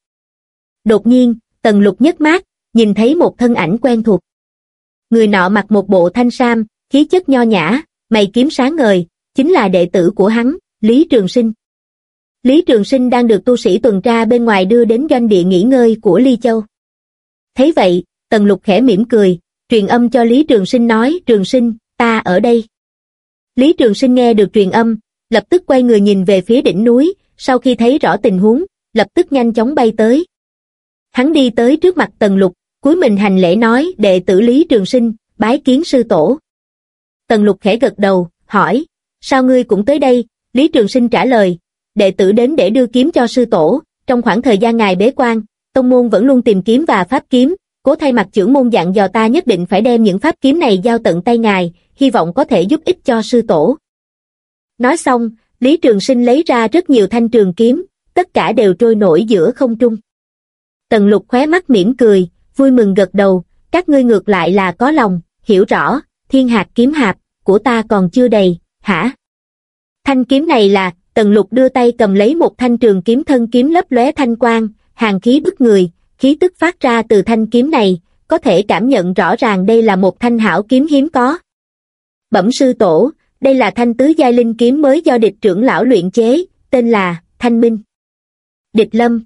Speaker 1: Đột nhiên, Tần Lục nhấc mát, nhìn thấy một thân ảnh quen thuộc. Người nọ mặc một bộ thanh sam, khí chất nho nhã, mày kiếm sáng ngời, chính là đệ tử của hắn, Lý Trường Sinh. Lý Trường Sinh đang được tu sĩ tuần tra bên ngoài đưa đến doanh địa nghỉ ngơi của Ly Châu. Thấy vậy, Tần Lục khẽ mỉm cười, truyền âm cho Lý Trường Sinh nói, Trường Sinh, ở đây. Lý Trường Sinh nghe được truyền âm, lập tức quay người nhìn về phía đỉnh núi, sau khi thấy rõ tình huống, lập tức nhanh chóng bay tới. Hắn đi tới trước mặt Tần Lục, cuối mình hành lễ nói, đệ tử Lý Trường Sinh, bái kiến sư tổ. Tần Lục khẽ gật đầu, hỏi, sao ngươi cũng tới đây? Lý Trường Sinh trả lời, đệ tử đến để đưa kiếm cho sư tổ, trong khoảng thời gian ngài bế quan, tông môn vẫn luôn tìm kiếm và pháp kiếm, cố thay mặt trưởng môn dặn dò ta nhất định phải đem những pháp kiếm này giao tận tay ngài, hy vọng có thể giúp ích cho sư tổ. Nói xong, Lý Trường Sinh lấy ra rất nhiều thanh trường kiếm, tất cả đều trôi nổi giữa không trung. Tần lục khóe mắt mỉm cười, vui mừng gật đầu, các ngươi ngược lại là có lòng, hiểu rõ, thiên hạt kiếm hạp, của ta còn chưa đầy, hả? Thanh kiếm này là, tần lục đưa tay cầm lấy một thanh trường kiếm thân kiếm lấp lóe thanh quang, hàng khí bức người, khí tức phát ra từ thanh kiếm này, có thể cảm nhận rõ ràng đây là một thanh hảo kiếm hiếm có. Bẩm sư tổ, đây là thanh tứ giai linh kiếm mới do địch trưởng lão luyện chế, tên là Thanh Minh. Địch Lâm.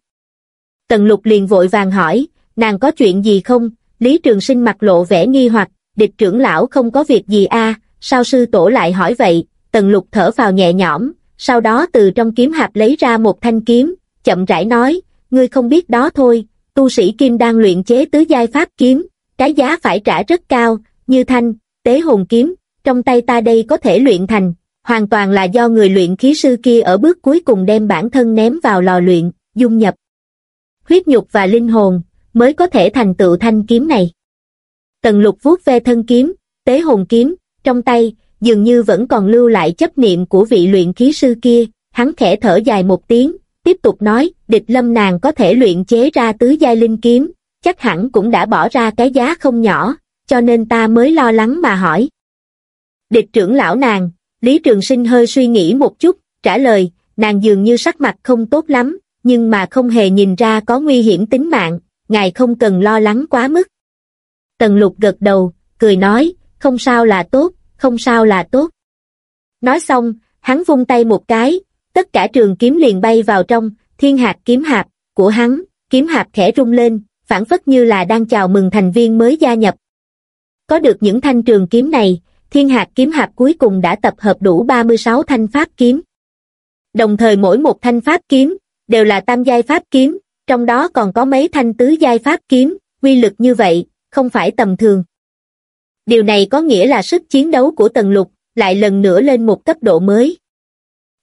Speaker 1: Tần lục liền vội vàng hỏi, nàng có chuyện gì không? Lý Trường Sinh mặt lộ vẻ nghi hoặc, địch trưởng lão không có việc gì a sao sư tổ lại hỏi vậy? Tần lục thở vào nhẹ nhõm, sau đó từ trong kiếm hạp lấy ra một thanh kiếm, chậm rãi nói, ngươi không biết đó thôi, tu sĩ kim đang luyện chế tứ giai pháp kiếm, cái giá phải trả rất cao, như thanh, tế hồn kiếm, trong tay ta đây có thể luyện thành, hoàn toàn là do người luyện khí sư kia ở bước cuối cùng đem bản thân ném vào lò luyện, dung nhập. Huyết nhục và linh hồn, mới có thể thành tựu thanh kiếm này. Tần lục vuốt ve thân kiếm, tế hồn kiếm, trong tay, dường như vẫn còn lưu lại chấp niệm của vị luyện khí sư kia, hắn khẽ thở dài một tiếng, tiếp tục nói, địch lâm nàng có thể luyện chế ra tứ giai linh kiếm, chắc hẳn cũng đã bỏ ra cái giá không nhỏ, cho nên ta mới lo lắng mà hỏi. Địch trưởng lão nàng, Lý Trường Sinh hơi suy nghĩ một chút, trả lời, nàng dường như sắc mặt không tốt lắm, nhưng mà không hề nhìn ra có nguy hiểm tính mạng, ngài không cần lo lắng quá mức. Tần lục gật đầu, cười nói, không sao là tốt, không sao là tốt. Nói xong, hắn vung tay một cái, tất cả trường kiếm liền bay vào trong, thiên hạt kiếm hạp, của hắn, kiếm hạp khẽ rung lên, phản phất như là đang chào mừng thành viên mới gia nhập. Có được những thanh trường kiếm này, thiên hạt kiếm hạp cuối cùng đã tập hợp đủ 36 thanh pháp kiếm. Đồng thời mỗi một thanh pháp kiếm, đều là tam giai pháp kiếm, trong đó còn có mấy thanh tứ giai pháp kiếm, quy lực như vậy, không phải tầm thường. Điều này có nghĩa là sức chiến đấu của Tần Lục lại lần nữa lên một cấp độ mới.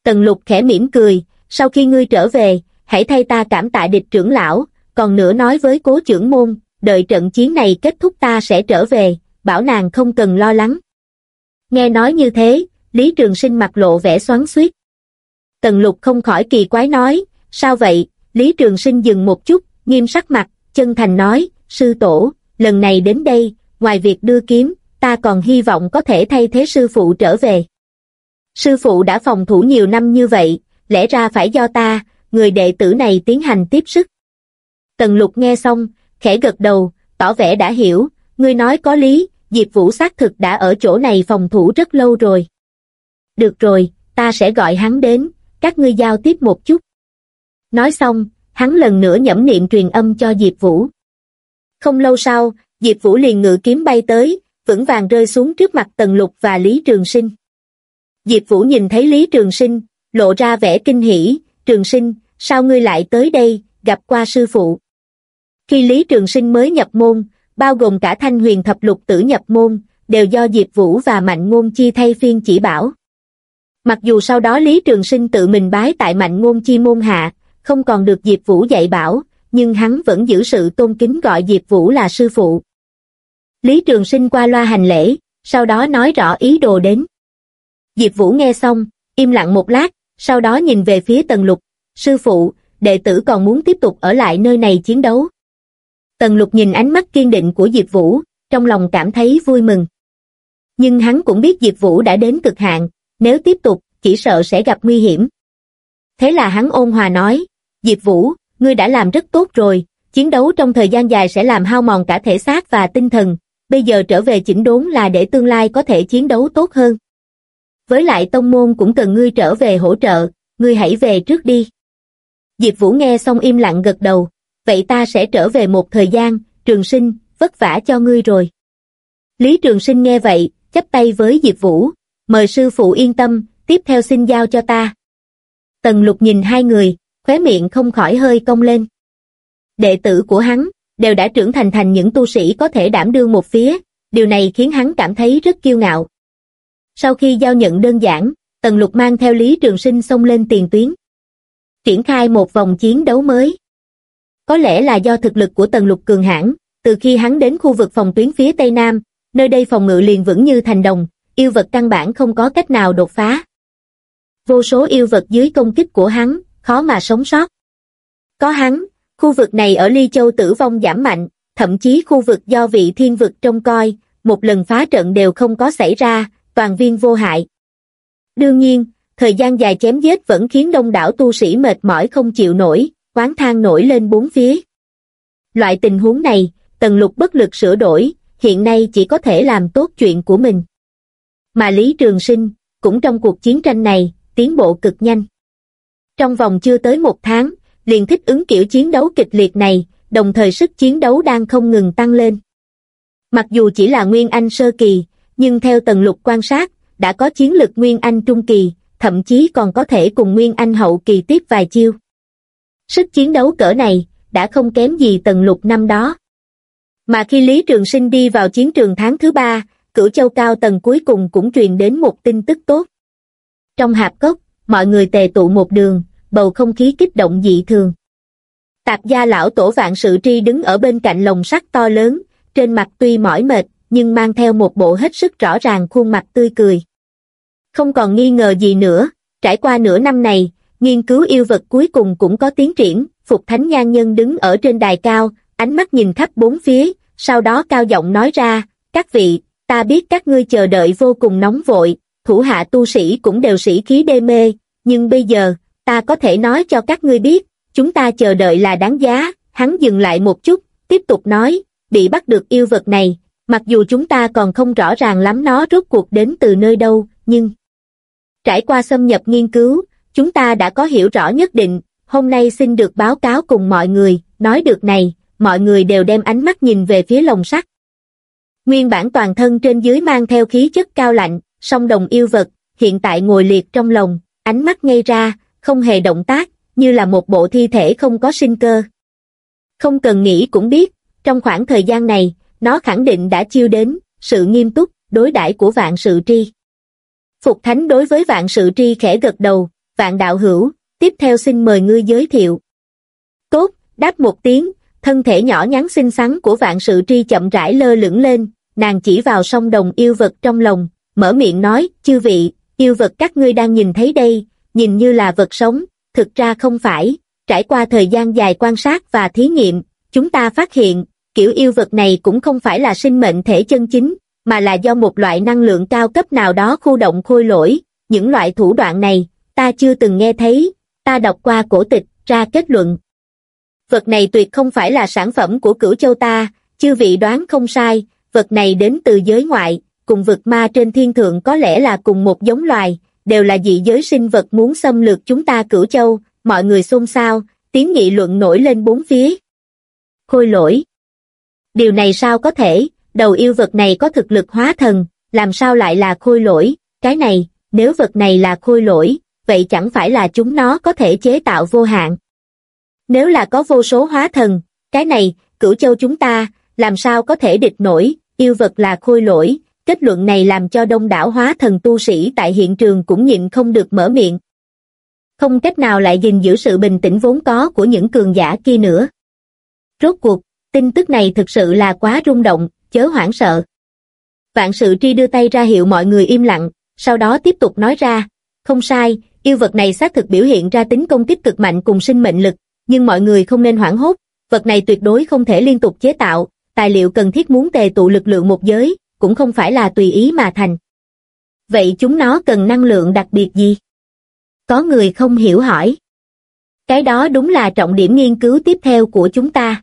Speaker 1: Tần Lục khẽ mỉm cười, sau khi ngươi trở về, hãy thay ta cảm tạ địch trưởng lão, còn nữa nói với cố trưởng môn, đợi trận chiến này kết thúc ta sẽ trở về, bảo nàng không cần lo lắng. Nghe nói như thế, Lý Trường Sinh mặt lộ vẻ xoắn xuýt. Tần Lục không khỏi kỳ quái nói, sao vậy, Lý Trường Sinh dừng một chút, nghiêm sắc mặt, chân thành nói, sư tổ, lần này đến đây, ngoài việc đưa kiếm, ta còn hy vọng có thể thay thế sư phụ trở về. Sư phụ đã phòng thủ nhiều năm như vậy, lẽ ra phải do ta, người đệ tử này tiến hành tiếp sức. Tần lục nghe xong, khẽ gật đầu, tỏ vẻ đã hiểu, ngươi nói có lý, Diệp Vũ xác thực đã ở chỗ này phòng thủ rất lâu rồi. Được rồi, ta sẽ gọi hắn đến, các ngươi giao tiếp một chút. Nói xong, hắn lần nữa nhẩm niệm truyền âm cho Diệp Vũ. Không lâu sau, Diệp Vũ liền ngự kiếm bay tới, vững vàng rơi xuống trước mặt Tần Lục và Lý Trường Sinh. Diệp Vũ nhìn thấy Lý Trường Sinh, lộ ra vẻ kinh hỉ, Trường Sinh, sao ngươi lại tới đây, gặp qua sư phụ. Khi Lý Trường Sinh mới nhập môn, bao gồm cả thanh huyền thập lục tử nhập môn, đều do Diệp Vũ và Mạnh Ngôn Chi thay phiên chỉ bảo. Mặc dù sau đó Lý Trường Sinh tự mình bái tại Mạnh Ngôn Chi môn hạ, không còn được Diệp Vũ dạy bảo, nhưng hắn vẫn giữ sự tôn kính gọi Diệp Vũ là sư phụ. Lý Trường Sinh qua loa hành lễ, sau đó nói rõ ý đồ đến. Diệp Vũ nghe xong, im lặng một lát, sau đó nhìn về phía Tần Lục, sư phụ, đệ tử còn muốn tiếp tục ở lại nơi này chiến đấu. Tần Lục nhìn ánh mắt kiên định của Diệp Vũ, trong lòng cảm thấy vui mừng. Nhưng hắn cũng biết Diệp Vũ đã đến cực hạn, nếu tiếp tục, chỉ sợ sẽ gặp nguy hiểm. Thế là hắn ôn hòa nói, Diệp Vũ, ngươi đã làm rất tốt rồi, chiến đấu trong thời gian dài sẽ làm hao mòn cả thể xác và tinh thần, bây giờ trở về chỉnh đốn là để tương lai có thể chiến đấu tốt hơn. Với lại tông môn cũng cần ngươi trở về hỗ trợ, ngươi hãy về trước đi. Diệp Vũ nghe xong im lặng gật đầu, vậy ta sẽ trở về một thời gian, trường sinh, vất vả cho ngươi rồi. Lý Trường Sinh nghe vậy, chắp tay với Diệp Vũ, mời sư phụ yên tâm, tiếp theo xin giao cho ta. Tần lục nhìn hai người, khóe miệng không khỏi hơi cong lên. Đệ tử của hắn, đều đã trưởng thành thành những tu sĩ có thể đảm đương một phía, điều này khiến hắn cảm thấy rất kiêu ngạo. Sau khi giao nhận đơn giản, Tần Lục mang theo Lý Trường Sinh xông lên tiền tuyến. Triển khai một vòng chiến đấu mới. Có lẽ là do thực lực của Tần Lục cường hãn, từ khi hắn đến khu vực phòng tuyến phía Tây Nam, nơi đây phòng ngự liền vững như thành đồng, yêu vật căn bản không có cách nào đột phá. Vô số yêu vật dưới công kích của hắn, khó mà sống sót. Có hắn, khu vực này ở Ly Châu tử vong giảm mạnh, thậm chí khu vực do vị thiên vực trông coi, một lần phá trận đều không có xảy ra, toàn viên vô hại. Đương nhiên, thời gian dài chém giết vẫn khiến đông đảo tu sĩ mệt mỏi không chịu nổi, quán thang nổi lên bốn phía. Loại tình huống này, tần lục bất lực sửa đổi, hiện nay chỉ có thể làm tốt chuyện của mình. Mà Lý Trường Sinh, cũng trong cuộc chiến tranh này, tiến bộ cực nhanh. Trong vòng chưa tới một tháng, liền thích ứng kiểu chiến đấu kịch liệt này, đồng thời sức chiến đấu đang không ngừng tăng lên. Mặc dù chỉ là Nguyên Anh sơ kỳ, nhưng theo tần lục quan sát, đã có chiến lực Nguyên Anh trung kỳ, thậm chí còn có thể cùng Nguyên Anh hậu kỳ tiếp vài chiêu. Sức chiến đấu cỡ này, đã không kém gì tần lục năm đó. Mà khi Lý Trường Sinh đi vào chiến trường tháng thứ ba, cửu châu cao tầng cuối cùng cũng truyền đến một tin tức tốt. Trong hạp cốc, mọi người tề tụ một đường, bầu không khí kích động dị thường. Tạp gia lão tổ vạn sự tri đứng ở bên cạnh lồng sắt to lớn, trên mặt tuy mỏi mệt, nhưng mang theo một bộ hết sức rõ ràng khuôn mặt tươi cười. Không còn nghi ngờ gì nữa, trải qua nửa năm này, nghiên cứu yêu vật cuối cùng cũng có tiến triển, Phục Thánh Nhan Nhân đứng ở trên đài cao, ánh mắt nhìn khắp bốn phía, sau đó cao giọng nói ra, các vị, ta biết các ngươi chờ đợi vô cùng nóng vội, thủ hạ tu sĩ cũng đều sĩ khí đê mê, nhưng bây giờ, ta có thể nói cho các ngươi biết, chúng ta chờ đợi là đáng giá, hắn dừng lại một chút, tiếp tục nói, bị bắt được yêu vật này, mặc dù chúng ta còn không rõ ràng lắm nó rốt cuộc đến từ nơi đâu, nhưng trải qua xâm nhập nghiên cứu, chúng ta đã có hiểu rõ nhất định, hôm nay xin được báo cáo cùng mọi người, nói được này, mọi người đều đem ánh mắt nhìn về phía lồng sắt. Nguyên bản toàn thân trên dưới mang theo khí chất cao lạnh, song đồng yêu vật, hiện tại ngồi liệt trong lồng, ánh mắt ngay ra, không hề động tác, như là một bộ thi thể không có sinh cơ. Không cần nghĩ cũng biết, trong khoảng thời gian này, nó khẳng định đã chiêu đến, sự nghiêm túc, đối đãi của vạn sự tri. Phục Thánh đối với vạn sự tri khẽ gật đầu, vạn đạo hữu, tiếp theo xin mời ngươi giới thiệu. Tốt, đáp một tiếng, thân thể nhỏ nhắn xinh xắn của vạn sự tri chậm rãi lơ lửng lên, nàng chỉ vào sông đồng yêu vật trong lòng, mở miệng nói, chư vị, yêu vật các ngươi đang nhìn thấy đây, nhìn như là vật sống, thực ra không phải, trải qua thời gian dài quan sát và thí nghiệm, chúng ta phát hiện, kiểu yêu vật này cũng không phải là sinh mệnh thể chân chính, mà là do một loại năng lượng cao cấp nào đó khu động khôi lỗi, những loại thủ đoạn này, ta chưa từng nghe thấy, ta đọc qua cổ tịch, ra kết luận. Vật này tuyệt không phải là sản phẩm của cửu châu ta, chư vị đoán không sai, vật này đến từ giới ngoại, cùng vực ma trên thiên thượng có lẽ là cùng một giống loài, đều là dị giới sinh vật muốn xâm lược chúng ta cửu châu, mọi người xôn xao, tiếng nghị luận nổi lên bốn phía. Khôi lỗi Điều này sao có thể, đầu yêu vật này có thực lực hóa thần, làm sao lại là khôi lỗi, cái này, nếu vật này là khôi lỗi, vậy chẳng phải là chúng nó có thể chế tạo vô hạn. Nếu là có vô số hóa thần, cái này, cửu châu chúng ta, làm sao có thể địch nổi, yêu vật là khôi lỗi, kết luận này làm cho đông đảo hóa thần tu sĩ tại hiện trường cũng nhịn không được mở miệng. Không cách nào lại gìn giữ sự bình tĩnh vốn có của những cường giả kia nữa. Rốt cuộc, tin tức này thực sự là quá rung động, chớ hoảng sợ. Vạn sự tri đưa tay ra hiệu mọi người im lặng, sau đó tiếp tục nói ra, không sai, yêu vật này xác thực biểu hiện ra tính công kích cực mạnh cùng sinh mệnh lực, nhưng mọi người không nên hoảng hốt, vật này tuyệt đối không thể liên tục chế tạo, tài liệu cần thiết muốn tề tụ lực lượng một giới, cũng không phải là tùy ý mà thành. Vậy chúng nó cần năng lượng đặc biệt gì? Có người không hiểu hỏi. Cái đó đúng là trọng điểm nghiên cứu tiếp theo của chúng ta.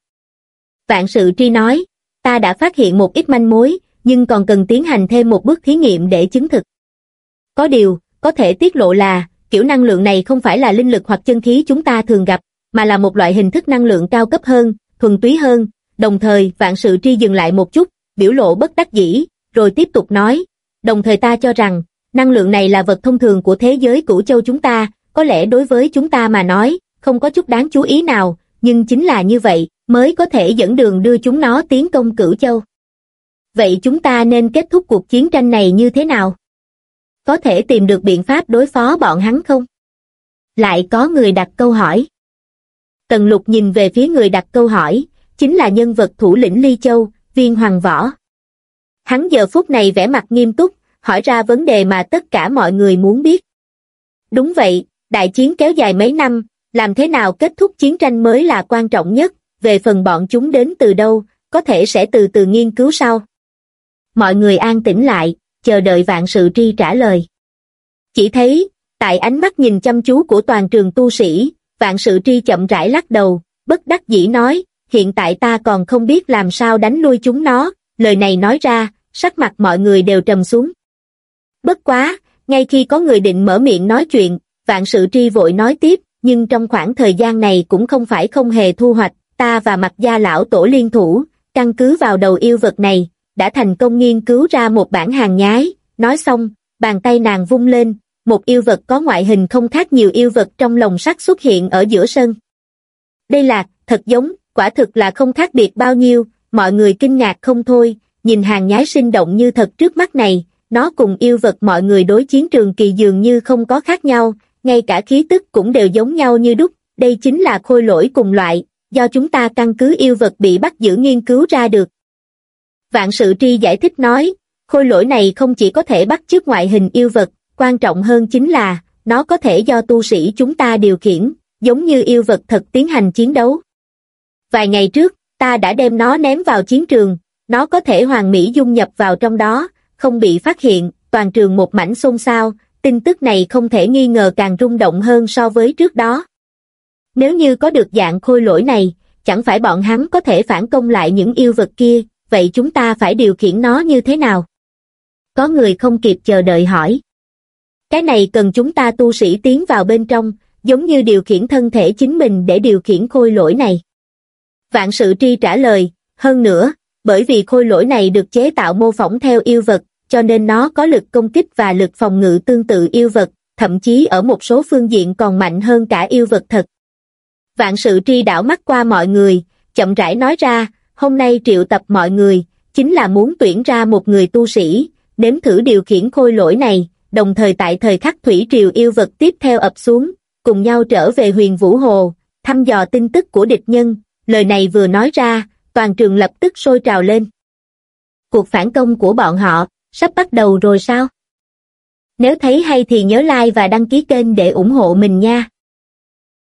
Speaker 1: Vạn sự tri nói, ta đã phát hiện một ít manh mối, nhưng còn cần tiến hành thêm một bước thí nghiệm để chứng thực. Có điều, có thể tiết lộ là, kiểu năng lượng này không phải là linh lực hoặc chân khí chúng ta thường gặp, mà là một loại hình thức năng lượng cao cấp hơn, thuần túy hơn, đồng thời vạn sự tri dừng lại một chút, biểu lộ bất đắc dĩ, rồi tiếp tục nói, đồng thời ta cho rằng, năng lượng này là vật thông thường của thế giới cửu châu chúng ta, có lẽ đối với chúng ta mà nói, không có chút đáng chú ý nào, nhưng chính là như vậy, mới có thể dẫn đường đưa chúng nó tiến công cửu châu. Vậy chúng ta nên kết thúc cuộc chiến tranh này như thế nào? Có thể tìm được biện pháp đối phó bọn hắn không? Lại có người đặt câu hỏi. Tần lục nhìn về phía người đặt câu hỏi, chính là nhân vật thủ lĩnh Ly Châu, viên hoàng võ. Hắn giờ phút này vẻ mặt nghiêm túc, hỏi ra vấn đề mà tất cả mọi người muốn biết. Đúng vậy, đại chiến kéo dài mấy năm, làm thế nào kết thúc chiến tranh mới là quan trọng nhất, về phần bọn chúng đến từ đâu, có thể sẽ từ từ nghiên cứu sau. Mọi người an tĩnh lại, chờ đợi vạn sự tri trả lời. Chỉ thấy, tại ánh mắt nhìn chăm chú của toàn trường tu sĩ, vạn sự tri chậm rãi lắc đầu, bất đắc dĩ nói, hiện tại ta còn không biết làm sao đánh lui chúng nó, lời này nói ra, sắc mặt mọi người đều trầm xuống. Bất quá, ngay khi có người định mở miệng nói chuyện, vạn sự tri vội nói tiếp, nhưng trong khoảng thời gian này cũng không phải không hề thu hoạch, ta và mặt gia lão tổ liên thủ, căn cứ vào đầu yêu vật này, đã thành công nghiên cứu ra một bản hàng nhái, nói xong, bàn tay nàng vung lên, một yêu vật có ngoại hình không khác nhiều yêu vật trong lồng sắt xuất hiện ở giữa sân. Đây là, thật giống, quả thực là không khác biệt bao nhiêu, mọi người kinh ngạc không thôi, nhìn hàng nhái sinh động như thật trước mắt này, nó cùng yêu vật mọi người đối chiến trường kỳ dường như không có khác nhau, ngay cả khí tức cũng đều giống nhau như đúc, đây chính là khôi lỗi cùng loại, do chúng ta căn cứ yêu vật bị bắt giữ nghiên cứu ra được. Vạn sự tri giải thích nói, khôi lỗi này không chỉ có thể bắt chước ngoại hình yêu vật, quan trọng hơn chính là, nó có thể do tu sĩ chúng ta điều khiển, giống như yêu vật thật tiến hành chiến đấu. Vài ngày trước, ta đã đem nó ném vào chiến trường, nó có thể hoàn mỹ dung nhập vào trong đó, không bị phát hiện, toàn trường một mảnh xôn xao, tin tức này không thể nghi ngờ càng rung động hơn so với trước đó. Nếu như có được dạng khôi lỗi này, chẳng phải bọn hắn có thể phản công lại những yêu vật kia, vậy chúng ta phải điều khiển nó như thế nào? Có người không kịp chờ đợi hỏi. Cái này cần chúng ta tu sĩ tiến vào bên trong, giống như điều khiển thân thể chính mình để điều khiển khôi lỗi này. Vạn sự tri trả lời, hơn nữa, bởi vì khôi lỗi này được chế tạo mô phỏng theo yêu vật, cho nên nó có lực công kích và lực phòng ngự tương tự yêu vật, thậm chí ở một số phương diện còn mạnh hơn cả yêu vật thật. Vạn sự tri đảo mắt qua mọi người, chậm rãi nói ra, hôm nay triệu tập mọi người, chính là muốn tuyển ra một người tu sĩ, nếm thử điều khiển khôi lỗi này, đồng thời tại thời khắc thủy triều yêu vật tiếp theo ập xuống, cùng nhau trở về huyền vũ hồ, thăm dò tin tức của địch nhân, lời này vừa nói ra, toàn trường lập tức sôi trào lên. Cuộc phản công của bọn họ, sắp bắt đầu rồi sao? Nếu thấy hay thì nhớ like và đăng ký kênh để ủng hộ mình nha.